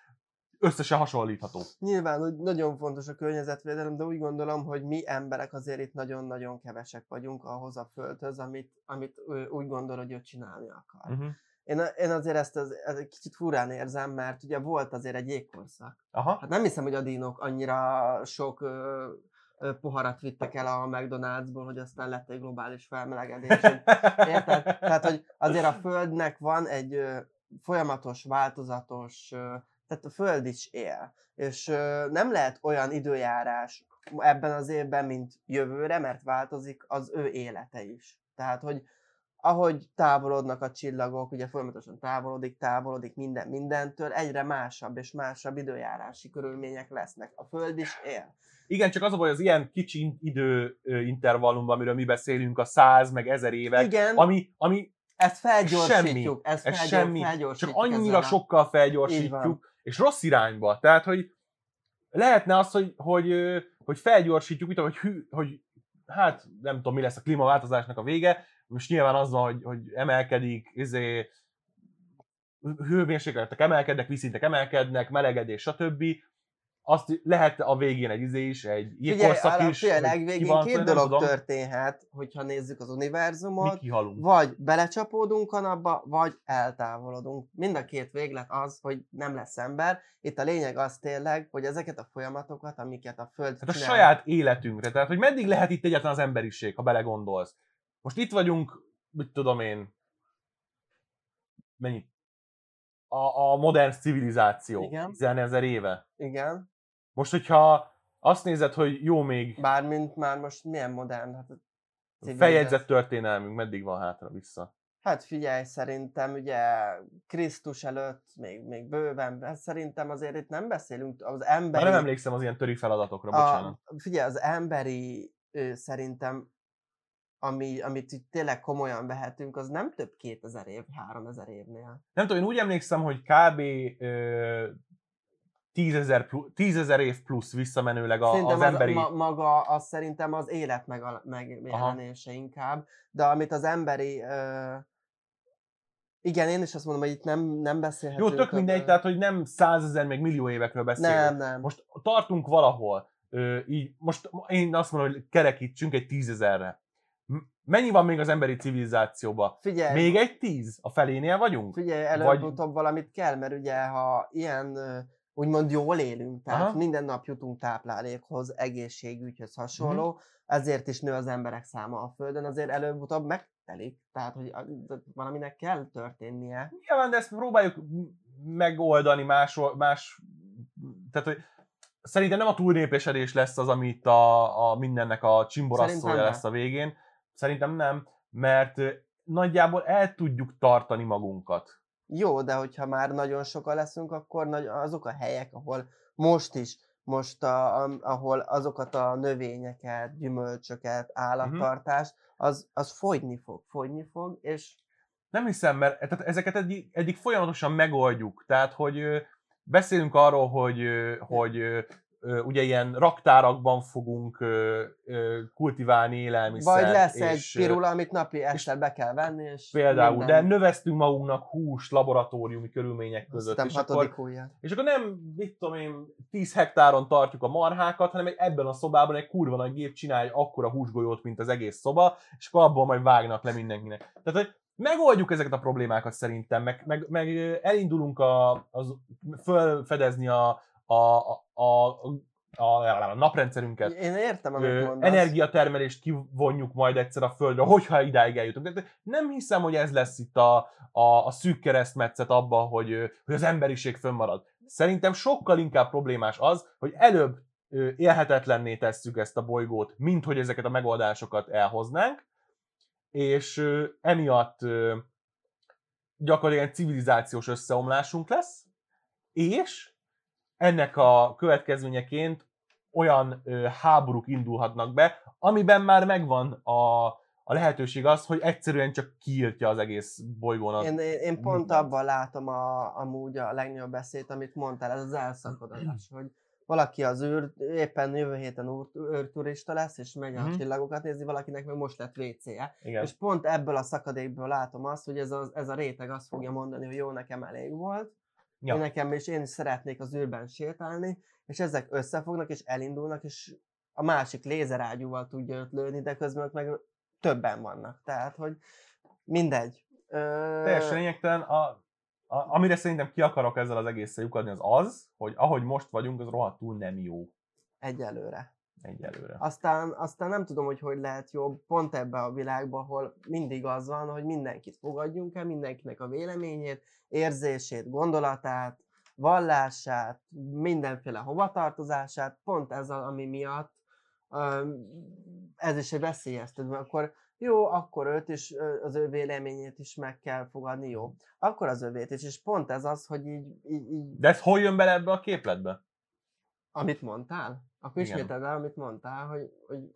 összesen hasonlítható. Nyilván hogy nagyon fontos a környezetvédelem, de úgy gondolom, hogy mi emberek azért itt nagyon-nagyon kevesek vagyunk ahhoz a földhöz, amit, amit úgy gondol, hogy ő csinálni akar. Uh-huh. Én, én azért ezt, az, ezt egy kicsit furán érzem, mert ugye volt azért egy jégkorszak. Aha. Hát nem hiszem, hogy a dinók annyira sok ö, ö, poharat vittek el a McDonald'sból, hogy aztán lett egy globális felmelegedés. Érted? Tehát, hogy azért a Földnek van egy ö, folyamatos, változatos, ö, tehát a Föld is él. És ö, nem lehet olyan időjárás ebben az évben, mint jövőre, mert változik az ő élete is. Tehát, hogy ahogy távolodnak a csillagok, ugye folyamatosan távolodik, távolodik minden mindentől, egyre másabb és másabb időjárási körülmények lesznek. A Föld is él. Igen, csak az a baj, az ilyen kicsi időintervallumban, amiről mi beszélünk, a száz meg ezer évek, Igen, ami, ami ezt felgyorsítjuk. Ezt ez felgyor, semmi, csak felgyorsítjuk annyira ezzel sokkal felgyorsítjuk, és rossz irányba. Tehát, hogy lehetne az, hogy, hogy, hogy felgyorsítjuk, mit hogy, hű, hogy hát nem tudom, mi lesz a klímaváltozásnak a vége, most nyilván az van, hogy, hogy emelkedik, izé, hőmérsékletek emelkednek, vízszintek emelkednek, melegedés, stb. Azt lehet a végén egy izé is, egy jégkorszak is. figyelj, hogy legvégén van, két dolog tudom, történhet, hogyha nézzük az univerzumot, vagy belecsapódunk a napba, vagy eltávolodunk. Mind a két véglet az, hogy nem lesz ember. Itt a lényeg az tényleg, hogy ezeket a folyamatokat, amiket a Föld Hát a csinál, saját életünkre. Tehát, hogy meddig lehet itt egyáltalán az emberiség, ha belegondolsz. Most itt vagyunk, mit tudom én, mennyit? A, a modern civilizáció. Igen. 10 ezer éve. Igen, Most, hogyha azt nézed, hogy jó még bármint már most milyen modern, hát feljegyzett történelmünk, meddig van hátra vissza. Hát figyelj, szerintem ugye Krisztus előtt még, még bőven, hát szerintem azért itt nem beszélünk az Már emberi... nem emlékszem az ilyen töri feladatokra, bocsánat. A, figyelj, az emberi szerintem, ami, amit itt tényleg komolyan vehetünk, az nem több 2000 év, 3000 évnél. Nem tudom, én úgy emlékszem, hogy kb. Ö, 10 ezer plu- 10 ezer év plusz visszamenőleg a, szerintem az emberi... ma, maga az szerintem az élet megal- megjelenése inkább, de amit az emberi ö, Igen, én is azt mondom, hogy itt nem, nem beszélhetünk. Jó, tök mindegy, tehát hogy nem százezer, meg millió évekről beszélünk. Nem, nem. Most tartunk valahol, ö, így, most én azt mondom, hogy kerekítsünk egy tízezerre. Mennyi van még az emberi civilizációban? Figyelj, Még egy tíz? A felénél vagyunk? figyelj Vagy- előbb-utóbb valamit kell, mert ugye, ha ilyen úgymond jól élünk, tehát Aha. minden nap jutunk táplálékhoz, egészségügyhöz hasonló, Mhm. ezért is nő az emberek száma a Földön, azért előbb-utóbb megtelik, tehát hogy valaminek kell történnie. Nyilván, de ezt próbáljuk megoldani más, más tehát, hogy szerintem nem a túlnépesedés lesz az, ami itt a, a mindennek a csimborasszója lesz a végén. Szerintem nem, mert nagyjából el tudjuk tartani magunkat. Jó, de hogyha már nagyon sokan leszünk, akkor nagy, azok a helyek, ahol most is, most a, a, ahol azokat a növényeket, gyümölcsöket, állattartást, az, az fogyni fog, fogyni fog, és Nem hiszem, mert tehát ezeket eddig, eddig folyamatosan megoldjuk. Tehát, hogy beszélünk arról, hogy, ö, hogy ugye ilyen raktárakban fogunk kultiválni élelmiszert. vagy lesz egy és, ö, pirula, amit napi este be kell venni, és Például, minden, de növesztünk magunknak hús laboratóriumi körülmények között. És akkor, és akkor nem, mit tudom én, 10 hektáron tartjuk a marhákat, hanem egy, ebben a szobában egy kurva nagy gép csinálja egy akkora húsgolyót, mint az egész szoba, és akkor abból majd vágnak le mindenkinek. Tehát, hogy megoldjuk ezeket a problémákat szerintem, meg, meg, meg elindulunk a, az, fölfedezni a, a, a, a, a, a naprendszerünket. Én értem, amit Ö, mondasz. energiatermelést kivonjuk majd egyszer a földre, hogyha idáig eljutunk. De- nem hiszem, hogy ez lesz itt a, a, a szűk keresztmetszet abban, hogy, hogy az emberiség fönnmarad. Szerintem sokkal inkább problémás az, hogy előbb ö, élhetetlenné tesszük ezt a bolygót, mint hogy ezeket a megoldásokat elhoznánk, és ö, emiatt ö, gyakorlatilag egy civilizációs összeomlásunk lesz, és ennek a következményeként olyan ö, háborúk indulhatnak be, amiben már megvan a, a lehetőség az, hogy egyszerűen csak kiírtja az egész bolygón az. Én, én, én pont mindent. abban látom a, amúgy a legnagyobb beszéd, amit mondtál, ez az elszakadás, hogy valaki az űr, éppen jövő héten úr, űrturista lesz, és megy a Mhm. csillagokat nézi, valakinek meg most lett WC-je. És pont ebből a szakadékből látom azt, hogy ez a, ez a réteg azt fogja mondani, hogy jó, nekem elég volt, Ja. nekem is én is szeretnék az űrben sétálni, és ezek összefognak, és elindulnak, és a másik lézerágyúval tudja őt lőni, de közben meg többen vannak. Tehát, hogy mindegy. Ö, Teljesen lényegtelen. A, a, amire szerintem ki akarok ezzel az egésszel lyukadni, az az, hogy ahogy most vagyunk, az rohadtul nem jó Egyelőre. Egyelőre. Aztán, aztán nem tudom, hogy hogy lehet jobb pont ebbe a világba, ahol mindig az van, hogy mindenkit fogadjunk el, mindenkinek a véleményét, érzését, gondolatát, vallását, mindenféle hovatartozását, pont ez az, ami miatt ez is egy veszélyeztető, mert akkor jó, akkor őt is, az ő véleményét is meg kell fogadni, jó. Akkor az övét is, és pont ez az, hogy így, így, így De ez hol jön bele ebbe a képletbe? amit mondtál, akkor ismételd el, amit mondtál, hogy, hogy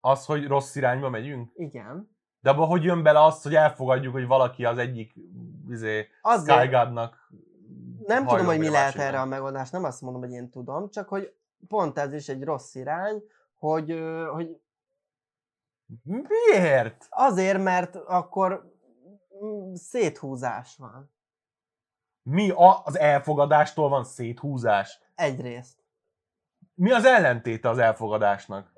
Az, hogy rossz irányba megyünk? igen, De abban hogy jön bele az, hogy elfogadjuk, hogy valaki az egyik izé, Azért- Sky Godnak Nem tudom, hogy mi lehet erre a megoldás, nem azt mondom, hogy én tudom, csak hogy pont ez is egy rossz irány, hogy, hogy Miért? azért, mert akkor mm, széthúzás van. Mi a, az elfogadástól van széthúzás? Egyrészt. Mi az ellentéte az elfogadásnak?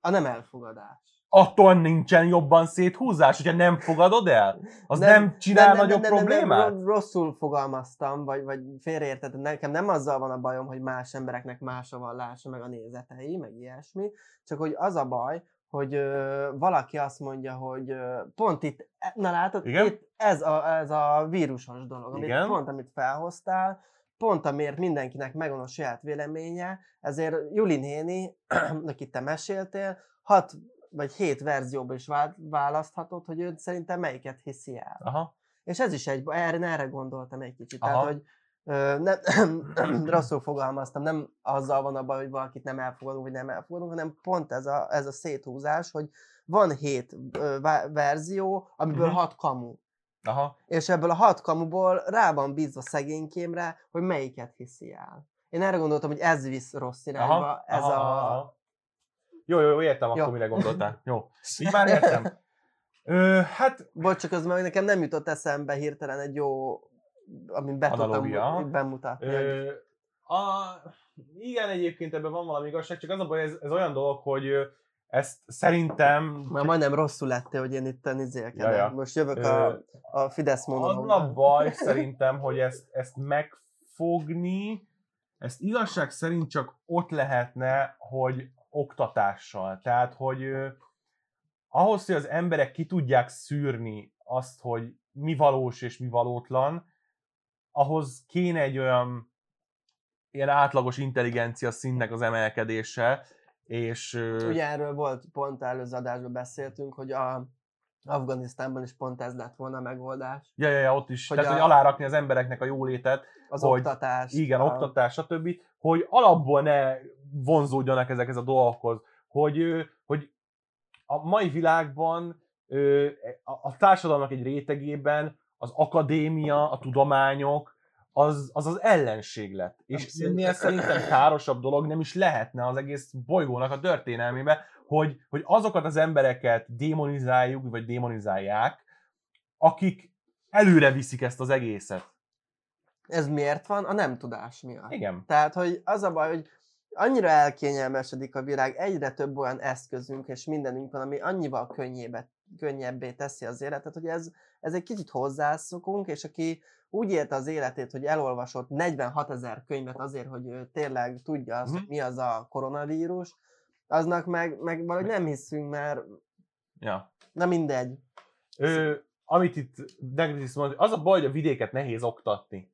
A nem elfogadás. Attól nincsen jobban széthúzás, hogyha nem fogadod el? Az nem, Nem, csinál nem, nagyobb nem, nem, nem, problémát? ro- rosszul fogalmaztam, vagy, vagy félreértettem. Nekem nem azzal van a bajom, hogy más embereknek más a vallása, meg a nézetei, meg ilyesmi, csak hogy az a baj, hogy ö, valaki azt mondja, hogy ö, pont itt, e- na látod, Igen? itt ez a, ez a vírusos dolog, amit Igen. pont amit felhoztál, pont amiért mindenkinek megvan a saját véleménye, ezért Juli néni, akit te meséltél, hat vagy hét verzióban is vá- választhatod, hogy ő szerintem melyiket hiszi el. Aha. És ez is egy, erre, erre gondoltam egy kicsit. Aha. Tehát, hogy ö, nem, rosszul fogalmaztam, nem azzal van a baj, hogy valakit nem elfogadunk, vagy nem elfogadunk, hanem pont ez a, ez a széthúzás, hogy van hét ö, verzió, amiből Mhm. hat kamu. Aha. És ebből a hat kamuból rá van bízva szegénykémre, hogy melyiket hiszi el. Én erre gondoltam, hogy ez visz rossz irányba, Aha. ez aha, a... aha. Jó, jó, jó, értem Jó. akkor, mire gondoltál. Jó. Így már értem. Ö, hát Bocs, csak az meg nekem nem jutott eszembe hirtelen egy jó, amit be tudtam Analógia. bemutatni. hogy- Ö, a, igen, egyébként ebben van valami igazság, csak az a baj, ez, ez olyan dolog, hogy ezt szerintem Már majdnem rosszul lettél, hogy én itt izélkedem. Ja, ja. Most jövök a, a Fidesz az a baj szerintem, hogy ezt, ezt megfogni, ezt igazság szerint csak ott lehetne, hogy oktatással. Tehát, hogy ahhoz, hogy az emberek ki tudják szűrni azt, hogy mi valós és mi valótlan, ahhoz kéne egy olyan ilyen átlagos intelligencia színnek az emelkedése, és Ugye erről volt, pont előző adásban beszéltünk, hogy a Afganisztánban is pont ez lett volna a megoldás. ja, ja, ja, ott is, hogy tehát, a- hogy alárakni az embereknek a jólétet, Az Hogy oktatás. igen, a, oktatás, stb., hogy alapból ne vonzódjanak ezekhez a dolgokhoz, hogy, hogy a mai világban a társadalomnak egy rétegében az akadémia, a tudományok, az az, az ellenség lett. És ennél szerintem károsabb dolog nem is lehetne az egész bolygónak a történelmébe, hogy, hogy azokat az embereket démonizáljuk, vagy démonizálják, akik előre viszik ezt az egészet. Ez miért van? A nem tudás miatt. Igen. Tehát, hogy az a baj, hogy annyira elkényelmesedik a világ, egyre több olyan eszközünk és mindenünk van, ami annyival könnyébe, könnyebbé teszi az életet, hogy ez, ez egy kicsit hozzászokunk, és aki úgy élte az életét, hogy elolvasott 46 ezer könyvet azért, hogy ő tényleg tudja azt, Mhm. hogy mi az a koronavírus, aznak meg, meg valahogy nem hiszünk, mert Ja. na mindegy. Ö, amit itt Degritis mond, az a baj, hogy a vidéket nehéz oktatni.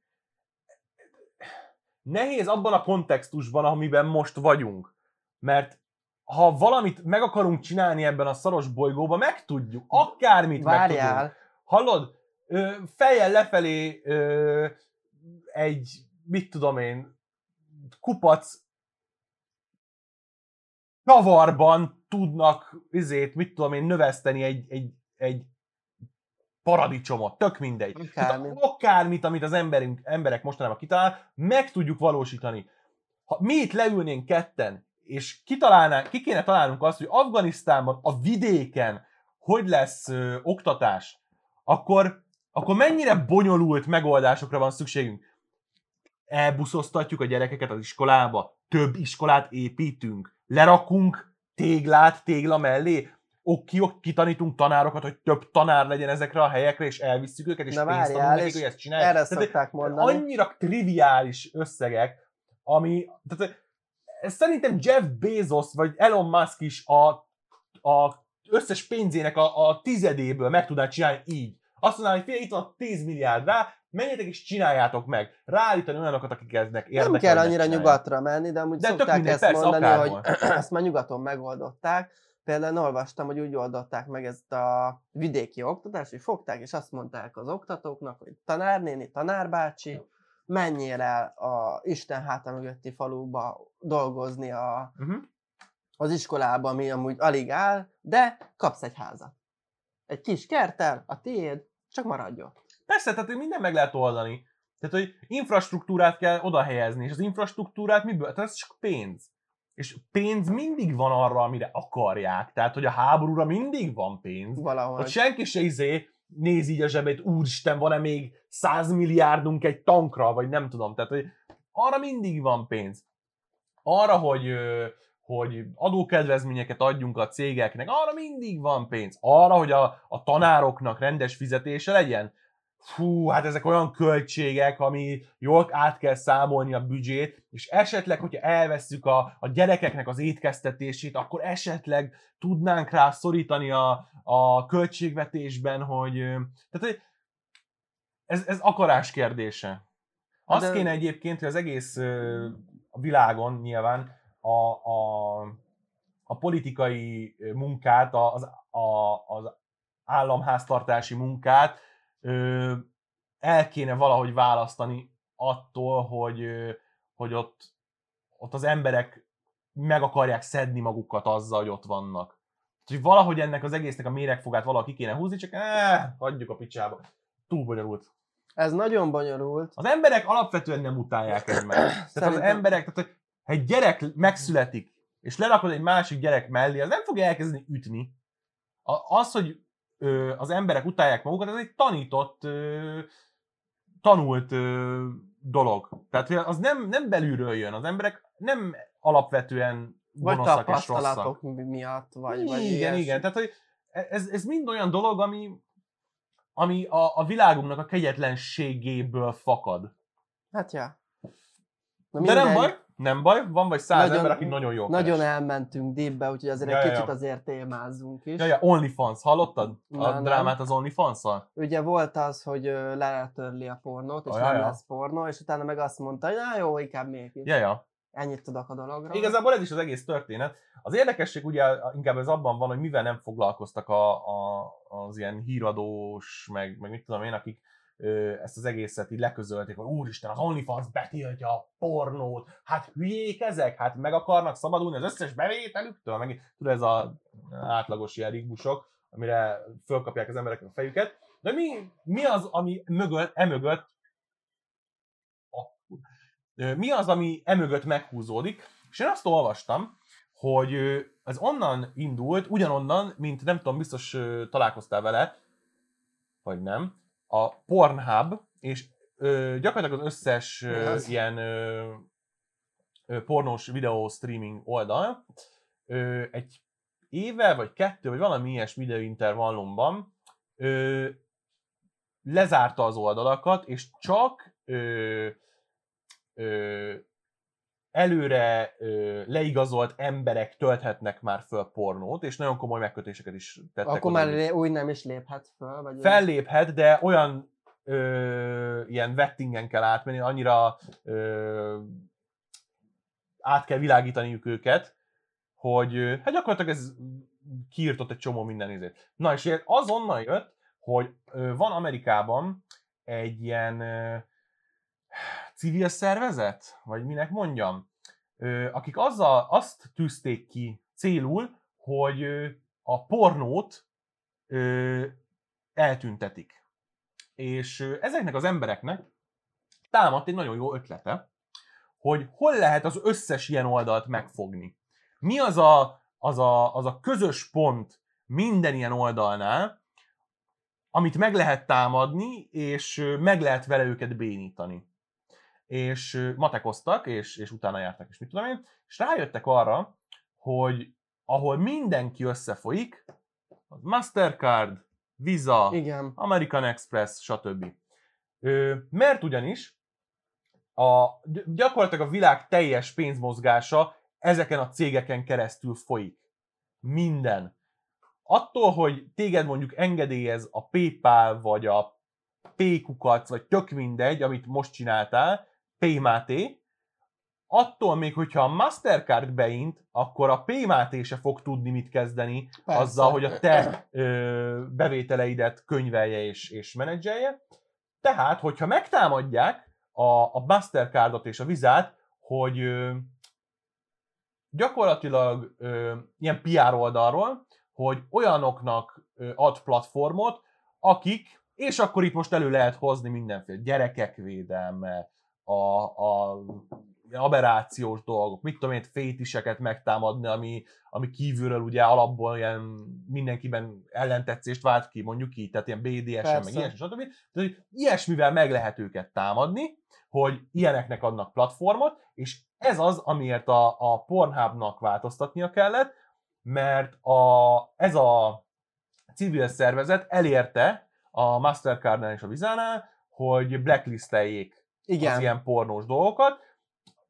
Nehéz abban a kontextusban, amiben most vagyunk. Mert ha valamit meg akarunk csinálni ebben a szaros bolygóban, meg tudjuk. Akármit meg tudunk. Várjál, Hallod? Ö, fejjel lefelé ö, egy, mit tudom én, kupac kavarban tudnak, izét, mit tudom én, növeszteni egy, egy, egy paradicsomot, tök mindegy. Akármi. Tehát akármit, amit az emberünk, emberek mostanában kitalál, meg tudjuk valósítani. Ha mi itt leülnénk ketten, és kitalálnánk, ki kéne találnunk azt, hogy Afganisztánban, a vidéken, hogy lesz ö, oktatás, akkor, akkor mennyire bonyolult megoldásokra van szükségünk. Elbuszoztatjuk a gyerekeket az iskolába, több iskolát építünk, lerakunk téglát tégla mellé, ok, ki, kitanítunk tanárokat, hogy több tanár legyen ezekre a helyekre, és elvisszük őket, és Na pénzt adunk nekik, és hogy ezt csinálják. erre Tehát, szokták mondani. annyira triviális összegek, ami, tehát ez szerintem Jeff Bezos vagy Elon Musk is a, a összes pénzének a, a tizedéből meg tudná csinálni így. Azt mondaná, hogy figyelj, itt van 10 milliárd rá, menjetek és csináljátok meg. Ráállítani olyanokat, akik eznek érdekel. Nem kell annyira nyugatra menni, de amúgy De szokták mindegy, ezt persze, mondani, akárhol. hogy ezt már nyugaton megoldották. Például olvastam, hogy úgy oldották meg ezt a vidéki oktatást, hogy fogták, és azt mondták az oktatóknak, hogy tanárnéni, tanárbácsi, menjél el a Isten háta mögötti faluba dolgozni a, Uh-huh. az iskolába, ami amúgy alig áll, de kapsz egy házat. Egy kis kerttel, a tiéd, csak maradj ott. Persze, tehát minden meg lehet oldani. Tehát, hogy infrastruktúrát kell oda helyezni, és az infrastruktúrát miből? Tehát ez csak pénz. És pénz mindig van arra, amire akarják. Tehát, hogy a háborúra mindig van pénz. Valahogy. Ott senki se izé néz így a zsebét, úristen, van-e még 100 milliárdunk egy tankra, vagy nem tudom. Tehát, hogy arra mindig van pénz. Arra, hogy, hogy adókedvezményeket adjunk a cégeknek, arra mindig van pénz. Arra, hogy a, a tanároknak rendes fizetése legyen, fú, hát ezek olyan költségek, ami jól át kell számolni a büdzsét, és esetleg, hogyha elveszük a, a gyerekeknek az étkeztetését, akkor esetleg tudnánk rá szorítani a, a költségvetésben, hogy... Tehát, ez, ez akarás kérdése. Az De- kéne egyébként, hogy az egész világon nyilván a, a, a politikai munkát, az, a, az államháztartási munkát ö, el kéne valahogy választani attól, hogy, hogy ott, ott az emberek meg akarják szedni magukat azzal, hogy ott vannak. Úgyhogy valahogy ennek az egésznek a méregfogát valaki kéne húzni, csak eh, hagyjuk a picsába. Túl bonyolult. Ez nagyon bonyolult. Az emberek alapvetően nem utálják egymást. Tehát az emberek, tehát ha egy gyerek megszületik, és lerakod egy másik gyerek mellé, az nem fogja elkezdeni ütni. A- Az, hogy ö, az emberek utálják magukat, ez egy tanított, ö, tanult ö, dolog. Tehát az nem, nem belülről jön, az emberek nem alapvetően Vagy tapasztalatok mi- miatt, vagy, vagy igen, igen. Tehát, hogy ez, ez mind olyan dolog, ami, ami a, a világunknak a kegyetlenségéből fakad. Hát ja. Na De nem baj, nem baj, van vagy száz Nagyon- ember, aki nagyon jó Nagyon keres. elmentünk deepbe, úgyhogy azért Ja, egy ja, kicsit ja. azért témázzunk is. Ja, ja, OnlyFans, hallottad? A Na, nem. drámát az OnlyFans-szal? Ugye volt az, hogy letörli a pornót, és Ah, nem ja, lesz pornó, és utána meg azt mondta, hogy na jó, inkább mégis. Ja, ja. Ennyit tudok a dologról. Igazából ez is az egész történet. Az érdekesség ugye inkább ez abban van, hogy mivel nem foglalkoztak a, a, az ilyen híradós, meg, meg mit tudom én, akik ezt az egészet így leközölték, hogy úristen, az OnlyFans betiltja a pornót, hát hülyék ezek, hát meg akarnak szabadulni az összes bevételüktől, meg tudod, ez a átlagos ilyen rigmusok, amire fölkapják az emberek a fejüket. De mi, mi az, ami mögött, emögött, mi az, ami emögött meghúzódik, és én azt olvastam, hogy ez onnan indult, ugyanonnan, mint nem tudom, biztos találkoztál vele, vagy nem, a Pornhub, és ö, gyakorlatilag az összes ö, ilyen ö, ö, pornós videó streaming oldal ö, egy éve, vagy kettő, vagy valami ilyes videóintervallumban ö, lezárta az oldalakat, és csak ö, ö, előre ö, leigazolt emberek tölthetnek már föl pornót, és nagyon komoly megkötéseket is tettek. Akkor oda, már lé- úgy nem is léphet föl, vagy felléphet, de olyan ö, ilyen vettingen kell átmenni, annyira ö, át kell világítaniuk őket, hogy hát gyakorlatilag ez kiírtott egy csomó minden izét. Na és azonnal jött, hogy ö, van Amerikában egy ilyen civil szervezet, vagy minek mondjam, akik azzal azt tűzték ki célul, hogy a pornót eltüntetik. És ezeknek az embereknek támadt egy nagyon jó ötlete, hogy hol lehet az összes ilyen oldalt megfogni. Mi az a, az a, az a közös pont minden ilyen oldalnál, amit meg lehet támadni, és meg lehet vele őket bénítani. És matekoztak, és, és utána jártak, és mit tudom én, és rájöttek arra, hogy ahol mindenki összefolyik, az Mastercard, Visa, Igen. American Express, stb. Ö, mert ugyanis a, gy- gyakorlatilag a világ teljes pénzmozgása ezeken a cégeken keresztül folyik. Minden. Attól, hogy téged mondjuk engedélyez a PayPal, vagy a Paykukac, vagy tök mindegy, amit most csináltál, Paymáté, attól még, hogyha a Mastercard beint, akkor a Paymáté se fog tudni mit kezdeni Persze. azzal, hogy a te ö, bevételeidet könyvelje és, és menedzselje. Tehát, hogyha megtámadják a, a Mastercardot és a Vizát, hogy ö, gyakorlatilag ö, ilyen PR oldalról, hogy olyanoknak ö, ad platformot, akik, és akkor itt most elő lehet hozni mindenféle gyerekek védelme, a, a aberrációs dolgok, mit tudom én, fétiseket megtámadni, ami, ami kívülről ugye alapból ilyen mindenkiben ellentetszést vált ki, mondjuk így, tehát ilyen BDSM, meg Persze. ilyesmi, stb. Tehát, ilyesmivel meg lehet őket támadni, hogy ilyeneknek adnak platformot, és ez az, amiért a, a Pornhubnak változtatnia kellett, mert a, ez a civil szervezet elérte a Mastercardnál és a Visa-nál, hogy blacklisteljék Igen. az ilyen pornós dolgokat,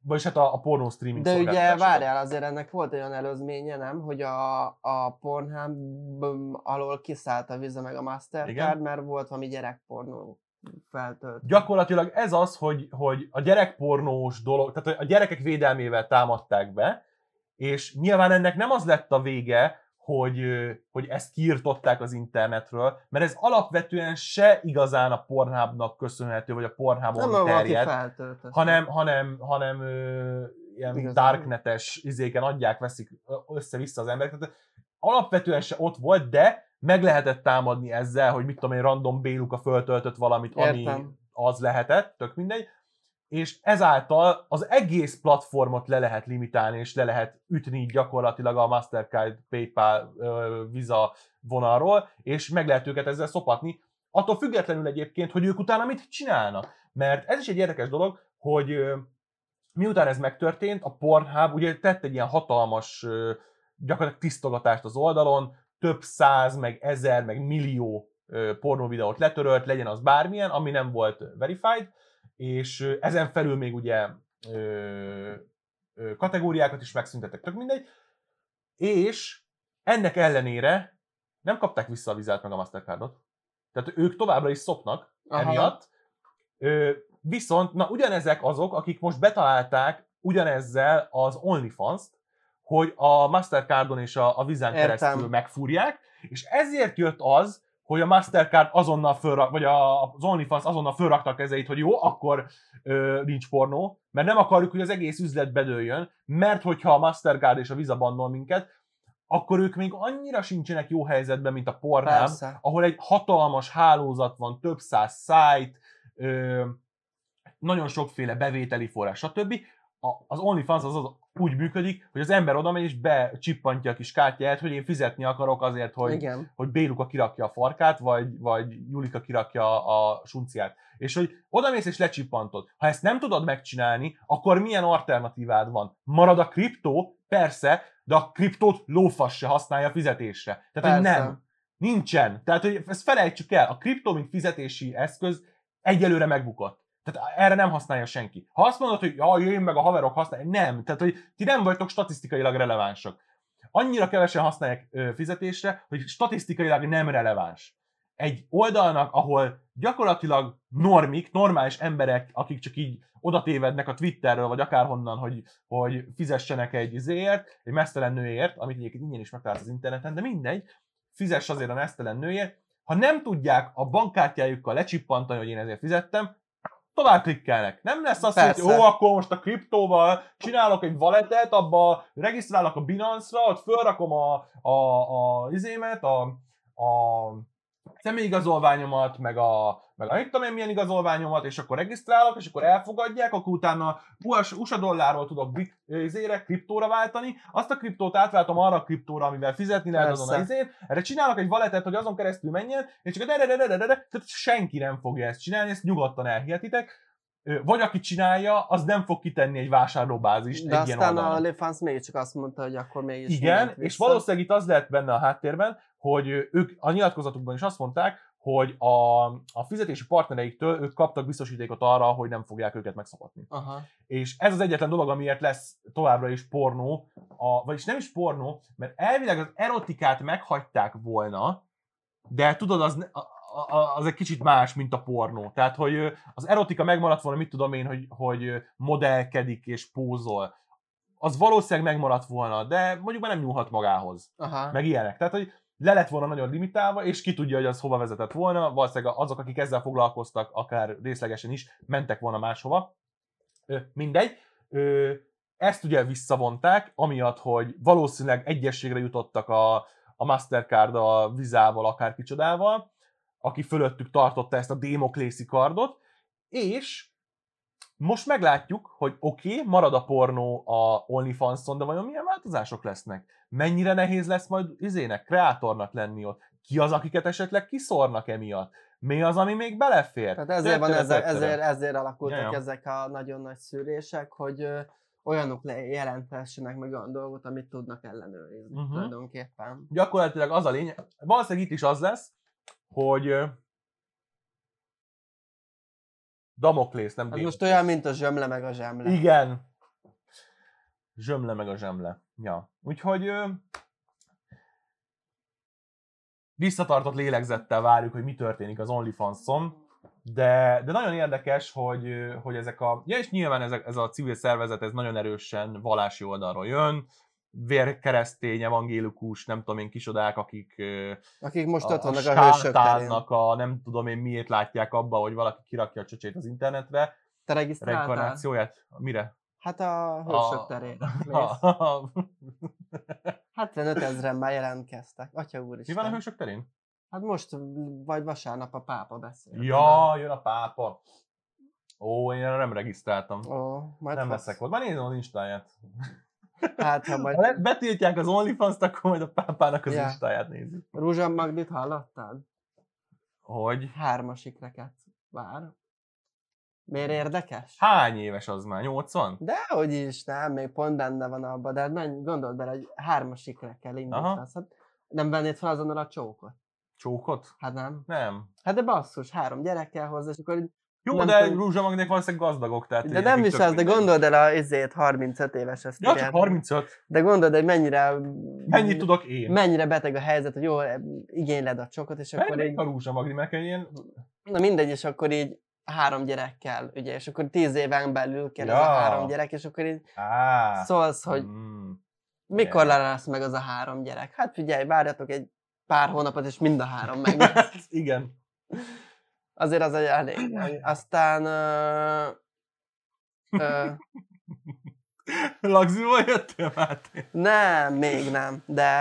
vagyis hát a, a pornó streaming De ugye várjál, azért ennek volt olyan előzménye, nem? Hogy a, a Pornhub alól kiszállt a Visa meg a Mastercard, Igen. mert volt valami gyerekpornó feltölt. Gyakorlatilag ez az, hogy, hogy a gyerekpornós dolog, tehát a gyerekek védelmével támadták be, és nyilván ennek nem az lett a vége, hogy, hogy ezt kiirtották az internetről, mert ez alapvetően se igazán a Pornhubnak köszönhető, vagy a Pornhubon terjed, hanem, hanem, hanem ö, ilyen Igazán. darknetes izéken adják, veszik össze-vissza az embereket. Tehát alapvetően se ott volt, de meg lehetett támadni ezzel, hogy mit tudom én, random Béluka föltöltött valamit, ami Értem. az lehetett, tök mindegy. És ezáltal az egész platformot le lehet limitálni, és le lehet ütni gyakorlatilag a Mastercard, PayPal, Visa vonalról, és meg lehet őket ezzel szopatni, attól függetlenül egyébként, hogy ők utána mit csinálnak. Mert ez is egy érdekes dolog, hogy miután ez megtörtént, a Pornhub ugye tett egy ilyen hatalmas gyakorlatilag tisztogatást az oldalon, több száz, meg ezer, meg millió pornóvideót letörölt, legyen az bármilyen, ami nem volt verified, és ezen felül még ugye ö, ö, kategóriákat is megszüntettek, tök mindegy, és ennek ellenére nem kapták vissza a vizát meg a Mastercardot. Tehát ők továbbra is szopnak Aha. emiatt. Ö, viszont, na ugyanezek azok, akik most betalálták ugyanezzel az OnlyFans-t, hogy a Mastercardon és a, a Vizán Értem. keresztül megfúrják, és ezért jött az, hogy a Mastercard azonnal fölrak, vagy a, az OnlyFans azonnal fölrakta a kezeit, hogy jó, akkor ö, nincs pornó, mert nem akarjuk, hogy az egész üzlet bedőljön, mert hogyha a Mastercard és a Visa bannol minket, akkor ők még annyira sincsenek jó helyzetben, mint a Pornhub, Persze. ahol egy hatalmas hálózat van, több száz szájt, ö, nagyon sokféle bevételi forrás, stb. A, az OnlyFans az, az úgy működik, hogy az ember oda megy és becsippantja a kis kártyáját, hogy én fizetni akarok azért, hogy, Igen. hogy Béluka kirakja a farkát, vagy, vagy Julika kirakja a sunciát. És hogy odamész és lecsippantod. Ha ezt nem tudod megcsinálni, akkor milyen alternatívád van? Marad a kriptó? Persze, de a kriptót lófasz se használja fizetésre. Tehát, hogy Persze. nem. Nincsen. Tehát, hogy ezt felejtsük el. A kriptó, mint fizetési eszköz egyelőre megbukott. Tehát erre nem használja senki. Ha azt mondod, hogy ja, jöjjön meg a haverok használják, nem. Tehát, hogy ti nem vagytok statisztikailag relevánsak. Annyira kevesen használják ö, fizetésre, hogy statisztikailag nem releváns. Egy oldalnak, ahol gyakorlatilag normik, normális emberek, akik csak így oda tévednek a Twitterről, vagy akárhonnan, hogy, hogy fizessenek egy izéért, egy mesztelen nőért, amit egyébként ingyen is megtalálsz az interneten, de mindegy, fizess azért a mesztelen nőért. Ha nem tudják a bankkártyájukkal lecsippantani, hogy én ezért fizettem, tovább klikkelnek. Nem lesz az, hogy Persze. ó, akkor most a kriptóval csinálok egy valetet, abba regisztrálok a Binance-ra, ott fölrakom a, a, a izémet, a, a személyigazolványomat, meg a, meg a mit tudom én milyen igazolványomat, és akkor regisztrálok, és akkor elfogadják, akkor utána US, USA dollárról tudok izére, kriptóra váltani, azt a kriptót átváltom arra a kriptóra, amivel fizetni lehet azon a Persze. izén, erre csinálok egy valetet, hogy azon keresztül menjen, és csak de, de, de, de, de, tehát senki nem fogja ezt csinálni, ezt nyugodtan elhihetitek. Vagy aki csinálja, az nem fog kitenni egy vásárlóbázist De egy ilyen aztán a oldalon. LeFans mégiscsak azt mondta, hogy akkor mégis Igen, és valószínűleg itt az lehet benne a háttérben, hogy ők a nyilatkozatukban is azt mondták, hogy a, a fizetési partnereiktől ők kaptak biztosítékot arra, hogy nem fogják őket megszopatni. Aha. És ez az egyetlen dolog, amiért lesz továbbra is pornó, a, vagyis nem is pornó, mert elvileg az erotikát meghagyták volna, de tudod, az, az egy kicsit más, mint a pornó. Tehát, hogy az erotika megmaradt volna, mit tudom én, hogy, hogy modellkedik és pózol. Az valószínűleg megmaradt volna, de mondjuk már nem nyúlhat magához Aha. meg ilyenek. Tehát, hogy le lett volna nagyon limitálva, és ki tudja, hogy az hova vezetett volna. Valószínűleg azok, akik ezzel foglalkoztak, akár részlegesen is, mentek volna máshova. Ö, mindegy. Ö, ezt ugye visszavonták, amiatt, hogy valószínűleg egyességre jutottak a, a Mastercard a Vizával, akár kicsodával, aki fölöttük tartotta ezt a Démoklészi kardot, és most meglátjuk, hogy oké, okay, marad a pornó a OnlyFans-on, de vajon milyen változások lesznek? Mennyire nehéz lesz majd izének, kreátornak lenni ott? Ki az, akiket esetleg kiszornak emiatt? Mi az, ami még belefér? Tehát ezért, van, ezért, ezért, ezért alakultak Ja, ja. ezek a nagyon nagy szűrések, hogy olyanok le- jelentessenek meg olyan dolgot, amit tudnak ellenőrizni Mhm. tulajdonképpen. Gyakorlatilag az a lényeg, valószínűleg itt is az lesz, hogy Damoklész, nem Ez Damoklész. most olyan, mint a zsömle meg a zsemle. Igen. Zsömle meg a zsemle. Ja. Úgyhogy ö, visszatartott lélegzettel várjuk, hogy mi történik az OnlyFans-on, de, de nagyon érdekes, hogy, hogy ezek a... Ja, és nyilván ezek, ez a civil szervezet, ez nagyon erősen vallási oldalról jön, vérkeresztény, evangélikus, nem tudom én kisodák, akik Akik most ott vannak a hősök terén. sátánnak a nem tudom én miért látják abba, hogy valaki kirakja a csöcsét az internetre, Te regisztráltál? reinkarnációját, mire? Hát a hősök A- terén. A- 75 ezeren már jelentkeztek. Atya úr Mi van a hősök terén? Hát most vagy vasárnap a pápa beszél. Ja, jön a pápa. Ó, én erre nem regisztráltam. Ó, majd nem fogsz. veszek volt. Már nézem az instáját. Hát, ha majd Ha betiltják az OnlyFans-t, akkor majd a pápának az Ja. instáját nézzük. Rúzsa Magdit hallottad? Hogy? Hármas ikreket vár. Miért érdekes? Hány éves az már? 80? Dehogy is, nem, még pont benne van abban, de menj, gondold bele, hogy hármas ikrekkel indítasz. Hát nem vennéd fel azonnal a csókot? Csókot? Hát nem. Nem. Hát de basszus, három gyerekkel hozzá, és akkor így, Jó, Nem de tudom. Rúzsa Magnék valószínűleg gazdagok, tehát... de nem is az, de gondold el a izét, 35 éves ezt. Ja, csak 35. De gondold, hogy mennyire... Mennyit tudok én? Mennyire beteg a helyzet, hogy jó, igényled a csokot, és akkor Mennyi így, a Rúzsa Magdi, mert ilyen... na mindegy, és akkor így három gyerekkel, ugye, és akkor tíz éven belül kell ez a Ja. három gyerek, és akkor így Á. szólsz, hogy Mm. mikor Yeah. lesz meg az a három gyerek. Hát figyelj, várjatok egy pár hónapot, és mind a három meg. Igen. Azért az egy elég. Aztán... Ö, ö, Lagziból jöttél, Máté? nem, még nem, de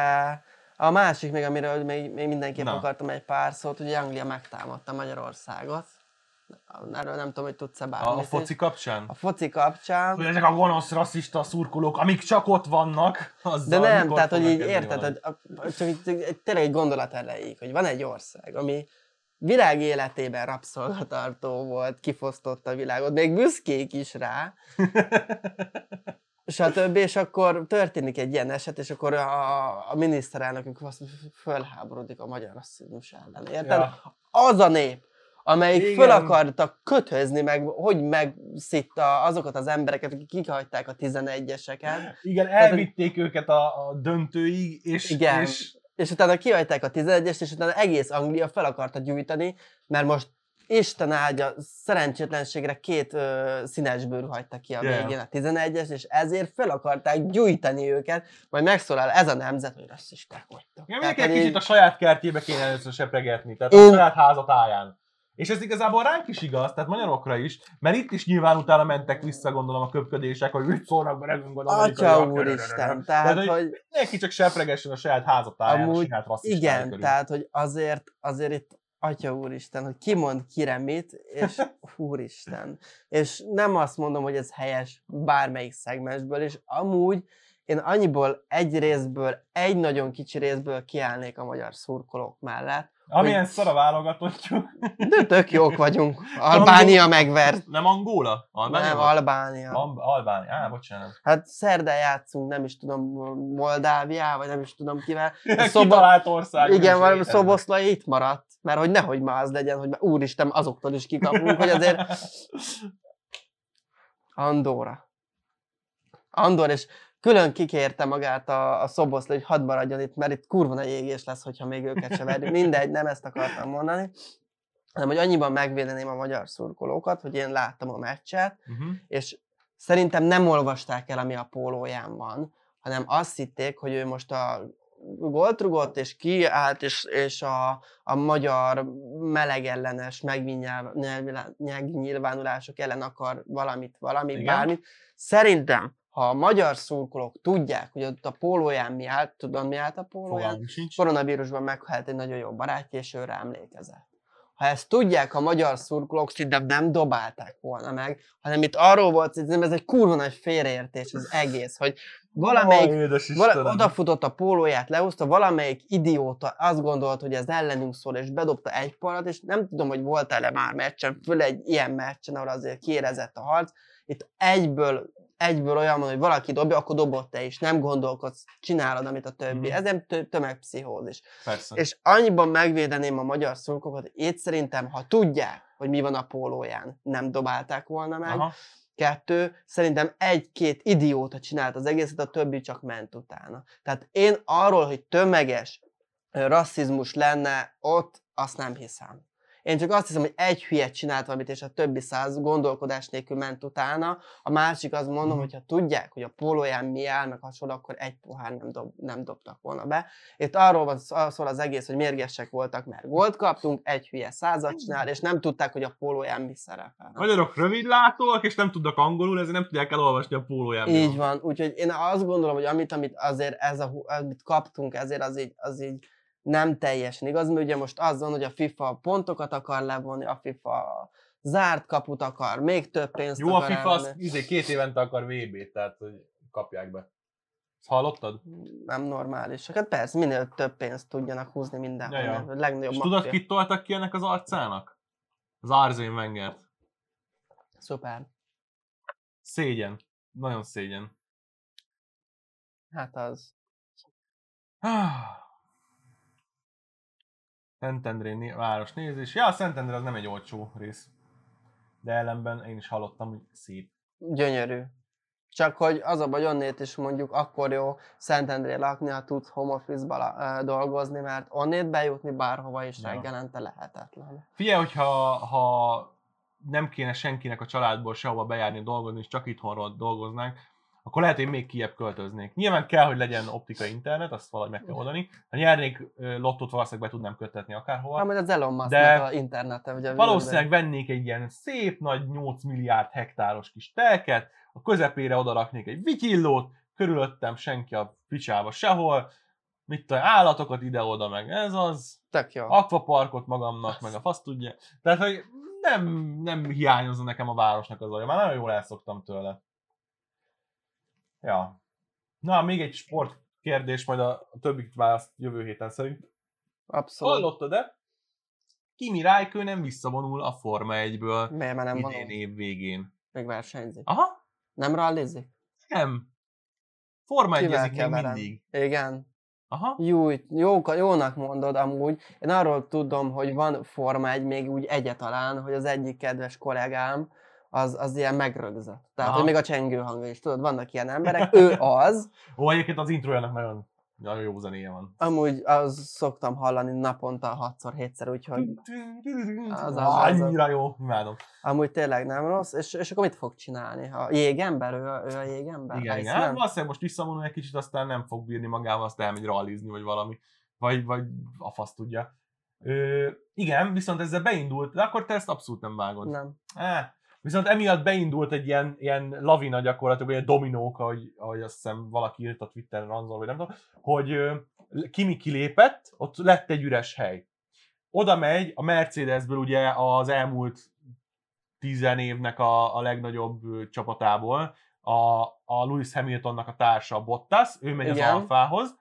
a másik még, amiről még, még mindenképp Na. akartam egy pár szót, hogy Anglia megtámadta Magyarországot. Erről nem tudom, hogy tudsz-e bármit. A foci kapcsán? A foci kapcsán. Hogy ezek a gonosz rasszista szurkolók, amik csak ott vannak, azzal De nem, tehát, hogy így érted, hogy csak egy, tényleg egy gondolat erejéig, hogy van egy ország, ami világ életében rabszolgatartó volt, kifosztotta a világot, még büszkék is rá, stb. És akkor történik egy ilyen eset, és akkor a, a miniszterelnökünk fölháborodik a magyar rasszizmus ellen. Érted? Ja. Az a nép, amelyik Igen. föl akarta kötözni, meg hogy megszitta azokat az embereket, akik kihagyták a 11-eseket, Igen, elvitték őket a, a döntőig, és, Igen. és és utána kihagyták a 11-est, és utána egész Anglia fel akarta gyújtani, mert most Isten áldja, szerencsétlenségre két ö, színesbőr hagyta ki a Yeah. végén a 11-es, és ezért fel akarták gyújtani őket, majd megszólal ez a nemzet, hogy rasszisták vagytok. Tehát, mindenki egy kicsit a saját kertjébe kéne először sepregetni, tehát Én- a saját házatáján. És ez igazából ránk is igaz, tehát magyarokra is, mert itt is nyilván utána mentek vissza, gondolom, a köpködések, hogy mit szólnak be nekünk az Atya úristen, Tehát, tehát, hogy Mindenki csak sepregessen a saját házatáján, Amúgy a saját igen, körül. tehát, hogy azért, azért itt Atya úristen, hogy ki mond kire mit, és úristen. És nem azt mondom, hogy ez helyes bármelyik szegmensből, és amúgy én annyiból egy részből, egy nagyon kicsi részből kiállnék a magyar szurkolók mellett, Amilyen szar a válogatottjuk. de tök jók vagyunk. Albánia megvert. Nem Angola? Albánia? Nem? Albánia. Al- Albánia. Á, bocsánat. Hát szerdán játszunk, nem is tudom, Moldáviá, vagy nem is tudom kivel. A szoba- Kitalált ország. Igen, valami szoboszlai itt maradt, mert hogy nehogy már az legyen, hogy már úristen, azoktól is kikapunk, hogy azért Andorra. Andor, és külön kikérte magát a, a szoboszlai, hogy hadd maradjon itt, mert itt kurva nagy égés lesz, hogyha még őket se verjük. Mindegy, nem ezt akartam mondani, hanem hogy annyiban megvédeném a magyar szurkolókat, hogy én láttam a meccset, Mhm. és szerintem nem olvasták el, ami a pólóján van, hanem azt hitték, hogy ő most a gólt rugott, és kiállt, és, és a, a magyar melegellenes megnyilvánulások ellen akar valamit, valamit, Igen. bármit. Szerintem, ha a magyar szurkolók tudják, hogy ott a pólóján mi állt, tudom mi állt a pólóján, koronavírusban meghalt egy nagyon jó barátja, és őre emlékezett. Ha ezt tudják a magyar szurkolók, szerintem nem dobálták volna meg, hanem itt arról volt, hogy ez egy kurva nagy félreértés az egész, hogy valamelyik vala, odafutott a pólóját, lehúzta, valamelyik idióta azt gondolt, hogy ez ellenünk szól, és bedobta egy parat, és nem tudom, hogy volt-e már meccsen, főleg egy ilyen meccsen, ahol azért kiérezett a harc, itt egyből, egyből olyan van, hogy valaki dobja, akkor dobott te is, nem gondolkodsz, csinálod, amit a többi. Mhm. Ez nem tö- tömegpszichózis. Persze. És annyiban megvédeném a magyar szurkokat, hogy itt szerintem, ha tudják, hogy mi van a pólóján, nem dobálták volna meg. Aha. Kettő, szerintem egy-két idióta csinált az egészet, a többi csak ment utána. Tehát én arról, hogy tömeges rasszizmus lenne ott, azt nem hiszem. Én csak azt hiszem, hogy egy hülye csinált valamit, és a többi száz gondolkodás nélkül ment utána. A másik azt mondom, Mhm. hogy ha tudják, hogy a pólóján mi áll, meg hasonló, akkor egy pohár nem, dob, nem dobtak volna be. Itt arról van szó szól az egész, hogy mérgesek voltak, mert gólt kaptunk, egy hülye százat csinál, és nem tudták, hogy a pólóján mi szerepel. Magyarok rövidlátóak, és nem tudnak angolul, ezért nem tudják elolvasni a pólóján. Így van, úgyhogy én azt gondolom, hogy amit, amit azért ez a, amit kaptunk, ezért az így, az így nem teljesen igaz, mert ugye most az van, hogy a FIFA pontokat akar levonni, a FIFA zárt kaput akar, még több pénzt Jó, a akar FIFA az elvenni. izé, két évente akar VB-t, tehát hogy kapják be. Ezt hallottad? Nem normális. Hát persze, minél több pénzt tudjanak húzni mindenhol. Ja, ja. A legnagyobb És tudod, maffia. kit toltak ki ennek az arcának? Az Arzén Wengert. Szuper. Szégyen. Nagyon szégyen. Hát az. Szentendré város nézés. Ja, a Szentendre az nem egy olcsó rész. De ellenben én is hallottam, hogy szép. Gyönyörű. Csak hogy az a baj, onnét is mondjuk akkor jó Szentendrén lakni, ha tudsz home ö, dolgozni, mert onnét bejutni bárhova is Ja. reggelente lehetetlen. Figyelj, hogyha ha nem kéne senkinek a családból sehova bejárni dolgozni, és csak itthonról dolgoznánk, akkor lehet, hogy még kiebb költöznék. Nyilván kell, hogy legyen optikai internet, azt valahogy meg kell oldani. Ha nyernék lottót, valószínűleg be tudnám köttetni akárhova. Amúgy az Elon musk De a internete, ugye Valószínűleg vennék egy ilyen szép nagy 8 milliárd hektáros kis telket, a közepére oda raknék egy vityillót, körülöttem senki a picsába sehol, mit tudom, állatokat ide-oda, meg ez az, Tök jó. akvaparkot magamnak, meg a fasz tudja. Tehát, hogy nem, nem hiányozna nekem a városnak az alja, már nagyon jól elszoktam tőle. Ja. Na, még egy sport kérdés, majd a, a többit választ jövő héten szerint. Abszolút. Hallottad-e? Kimi Räikkönen visszavonul a Forma 1-ből Miért már nem idén év végén. Még versenyzik. Aha, Nem rallizik? nem. Forma Kivel 1 még keverem? mindig. Igen. Aha. Jó, jó, jónak mondod amúgy. Én arról tudom, hogy van Forma 1 még úgy egyetlen, hogy az egyik kedves kollégám az, az ilyen megrögzött. Tehát, Aha. hogy még a csengő hangja is, tudod, vannak ilyen emberek, ő az, Ó, egyébként az introjának nagyon, nagyon jó zenéje van. amúgy az szoktam hallani naponta hatszor, hétszer, úgyhogy Az, az, az, az. Annyira jó, imádom. amúgy tényleg nem rossz. És, és akkor mit fog csinálni? A jégember? Ő, a- ő a jégember? Igen, igen. Hát valószínűleg most visszavonul egy kicsit, aztán nem fog bírni magával, azt elmegy rallizni, vagy valami. Vagy, vagy a fasz tudja. Ö, igen, viszont ezzel beindult, de akkor te ezt abszolút nem vágod. Nem. Eh, viszont emiatt beindult egy ilyen, ilyen lavina gyakorlatilag, vagy egy dominók, ahogy, ahogy azt hiszem valaki írt a Twitteren, Ranzol, vagy nem tudom, hogy Kimi kilépett, ott lett egy üres hely. Oda megy a Mercedesből ugye az elmúlt tizen évnek a, a legnagyobb csapatából, a, a Lewis Hamiltonnak a társa a Bottas, ő megy Igen. az Alfához,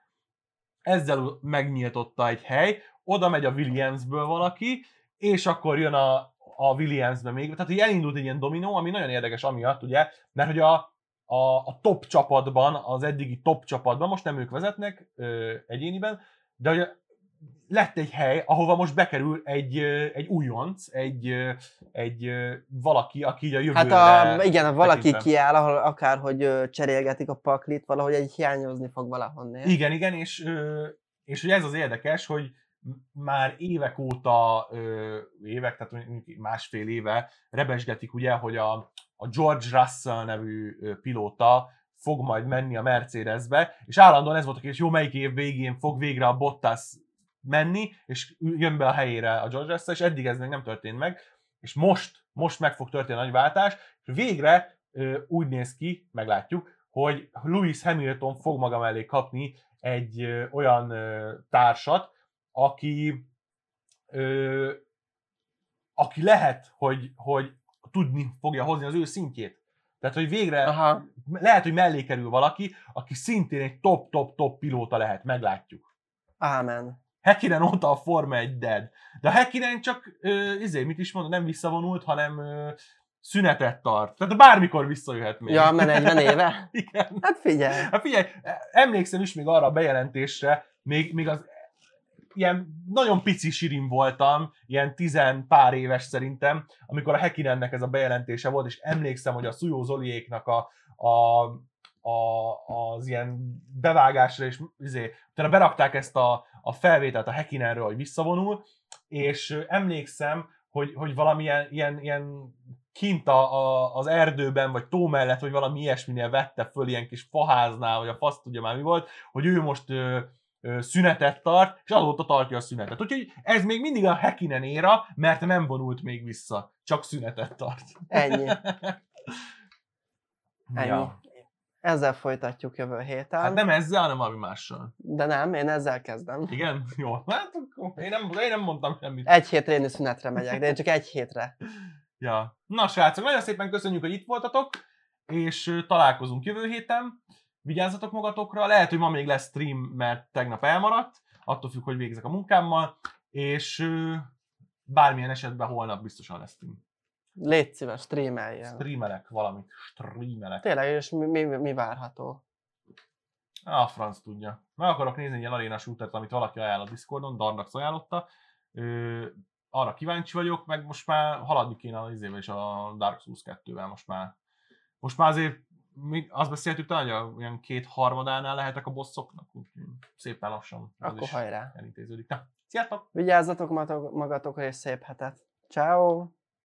ezzel megnyíltotta egy hely, oda megy a Williamsből valaki, és akkor jön a, a Williamsbe még. Tehát így elindult egy ilyen dominó, ami nagyon érdekes amiatt, ugye, mert hogy a, a, a top csapatban, az eddigi top csapatban, most nem ők vezetnek ö, egyéniben, de hogy lett egy hely, ahova most bekerül egy, egy újonc, egy, egy valaki, aki így a jövőre... Hát a, igen, ha valaki tekintve. kiáll, ahol akárhogy cserélgetik a paklit, valahogy egy hiányozni fog valahonnél. Igen, igen, és, és ugye ez az érdekes, hogy már évek óta, évek, tehát másfél éve rebesgetik ugye, hogy a, a George Russell nevű pilóta fog majd menni a Mercedesbe, és állandóan ez volt a kérdés, jó, melyik év végén fog végre a Bottas menni, és jön be a helyére a George Russell, és eddig ez még nem történt meg, és most, most meg fog történni a nagy váltás, és végre úgy néz ki, meglátjuk, hogy Lewis Hamilton fog maga mellé kapni egy olyan társat, aki ö, aki lehet, hogy, hogy tudni fogja hozni az ő szintjét. Tehát, hogy végre Aha. lehet, hogy mellé kerül valaki, aki szintén egy top-top-top pilóta lehet, meglátjuk. Ámen. Hekinen óta a Forma 1 dead. De a Hekinen csak, ö, izé, mit is mondod, nem visszavonult, hanem ö, szünetet tart. Tehát bármikor visszajöhet még. Ja, 40 éve? Igen. Hát figyelj. Hát figyelj, emlékszem is még arra a bejelentésre, még, még az ilyen nagyon pici sirin voltam, ilyen tizen pár éves szerintem, amikor a Hekinennek ez a bejelentése volt, és emlékszem, hogy a Szujó Zoliéknak a, a, a, az ilyen bevágásra, és izé, utána berakták ezt a, a felvételt a Hekinenről, hogy visszavonul, és emlékszem, hogy, hogy valamilyen ilyen, ilyen kint a, a, az erdőben, vagy tó mellett, vagy valami ilyesminél vette föl ilyen kis faháznál, vagy a fasz tudja már mi volt, hogy ő most ö, szünetet tart, és azóta tartja a szünetet. Úgyhogy ez még mindig a Hekinen éra, mert nem vonult még vissza, csak szünetet tart. Ennyi. Ennyi. Ja. Ezzel folytatjuk jövő héten. Hát nem ezzel, hanem valami mással. De nem, én ezzel kezdem. Igen? Jó. Hát én nem, én nem mondtam semmit. Egy hétre én szünetre megyek, de én csak egy hétre. Ja. Na srácok, nagyon szépen köszönjük, hogy itt voltatok, és találkozunk jövő héten. Vigyázzatok magatokra, lehet, hogy ma még lesz stream, mert tegnap elmaradt, attól függ, hogy végzek a munkámmal, és bármilyen esetben holnap biztosan lesz stream. Légy szíves, streameljen. Streamelek valamit, streamelek. Tényleg, és mi, mi, mi várható? A franc tudja. Meg akarok nézni egy ilyen aréna shootert, amit valaki ajánl a Discordon, Darnax ajánlotta. Ö, arra kíváncsi vagyok, meg most már haladni kéne az izével is a Dark Souls 2-vel most már. Most már azért mi azt beszéltük talán, hogy olyan két harmadánál lehetek a bosszoknak, úgyhogy szépen lassan Akkor hajrá! elintéződik. Na, sziasztok! Vigyázzatok magatokra és szép hetet! Ciao.